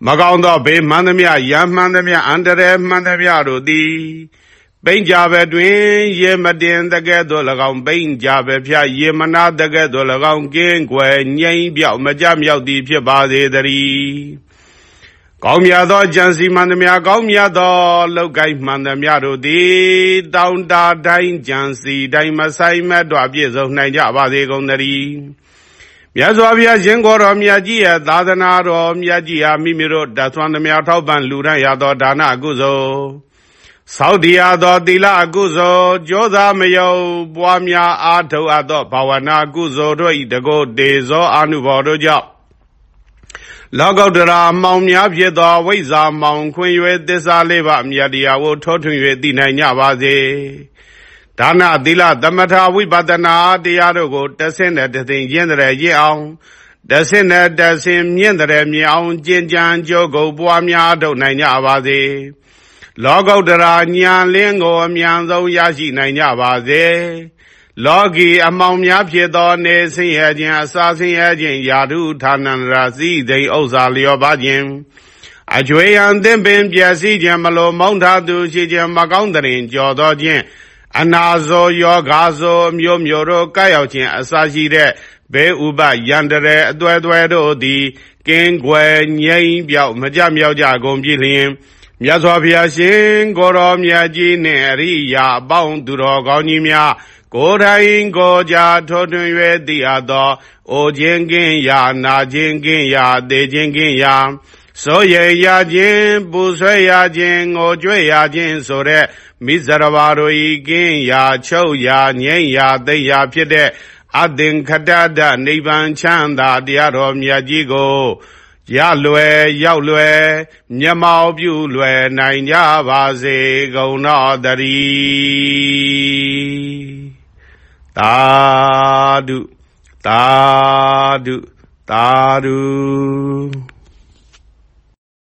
မကောင်းသောဘေးမှန်သမျှရံမှန်သမျှအန္တရာယ်မှန်သမျှတို့သည်ပိန်ကြပဲတွင်ရေမတင်တကဲ့သို့၎င်းပိန်ကြပဲဖြာရေမနာတကဲ့သို့၎င်းကင်းွယ်ငြိမ်ပြောက်မကြမြောက်သည်ဖြစ်ပါစေတည်း ကောင်းမြတ်သောကြံစီမှန်သမျှကောင်းမြတ်သောလောက်ကိုင်းမှန်သမျှတို့သည်တောင်းတာတိုင်းကြံစီတိုင်းမဆိုင်မတော်ပြည့်စုံနိုင်ကြပါစေကုန်သတည်းမြတ်စွာဘုရားရှင်ကိုယ်တော်မြတ်ကြီးရဲ့သာသနာတော်မြတ်ကြီးဟာမိမိတို့တသွမ်းသမျှထောက်ပံ့လူရန်ရသောဒါနအကုသိုလ်သောတရားသောသီလအကုသိုလ်ကြောသာမယုံပွားများအားထုတ်အပ်သောဘာဝနာကုသိုလ်တို့၏တကောတေဇောအာနုဘော်တို့ကြောင့် လောကုတ္တရာမောင်များဖြစ်သောဝိဇ္ဇာမောင်ခွင်၍သစ္စာလေးပါးမြတ်တရားကိုထောထွင်၍သိနိုင်ကြပါစေဒါနသီလသမထဝိပဿနာတရားတို့ကိုတဆင့်နဲ့တသိင်ကျင့်တဲ့ရင့်အောင်တဆင့်နဲ့တဆင့်မြင့်တဲ့မြင့်အောင်ကျင့်ကြံကြိုးကိုပွားများထုတ်နိုင်ကြပါစေ။လောကုတ္တရာညာလင်းကိုအမြန်ဆုံးရရှိနိုင်ကြပါစေ လောကီအမောင်များဖြစ်သောနေဆင်းရဲခြင်းအစာဆင်းရဲခြင်းယာတုဌာနန္ဒရာစီသိဥစ္စာလျော်ပါခြင်းအကျွေယံသင်ပင်ပျက်စီးခြင်းမလိုမောင်းထားသူရှိခြင်းမကောင်းတဲ့ကြော်သောခြင်းအနာဇောယောဂါဇောမျိုးမျိုးတို့ကရောက်ခြင်းအစာရှိတဲ့ဘေးဥပယန္တရေအသွဲသွဲတို့သည်ကင်းွယ်ငြိမ်ပြောက်မကြမြောက်ကြကုန်ပြီလျင်မြတ်စွာဘုရားရှင်ကိုတော်မြတ်ကြီးနှင့်အရိယာအပေါင်းသူတော်ကောင်းကြီးများ ကိုယ်တိုင်ကိုကြထိုးထွင်း၍သိအပ်သောအိုခြင်းကင်းရာနာခြင်းကင်းရာသေခြင်းကင်းရာဆိုရရခြင်းပူဆွဲရခြင်းငိုကြွေရခြင်းဆိုတဲ့မိဇရဘာတို့ဤကင်းရာချုပ်ရာငြိမ့်ရာသိရာဖြစ်တဲ့အသင်္ခတတနိဗ္ဗာန်ချမ်းသာတရားတော်မြတ်ကြီးကိုရလွယ်ရောက်လွယ်မျက်မှောက်ပြုလွယ်နိုင်ကြပါစေကုန်တော်တည်း သာဓုသာဓုသာဓု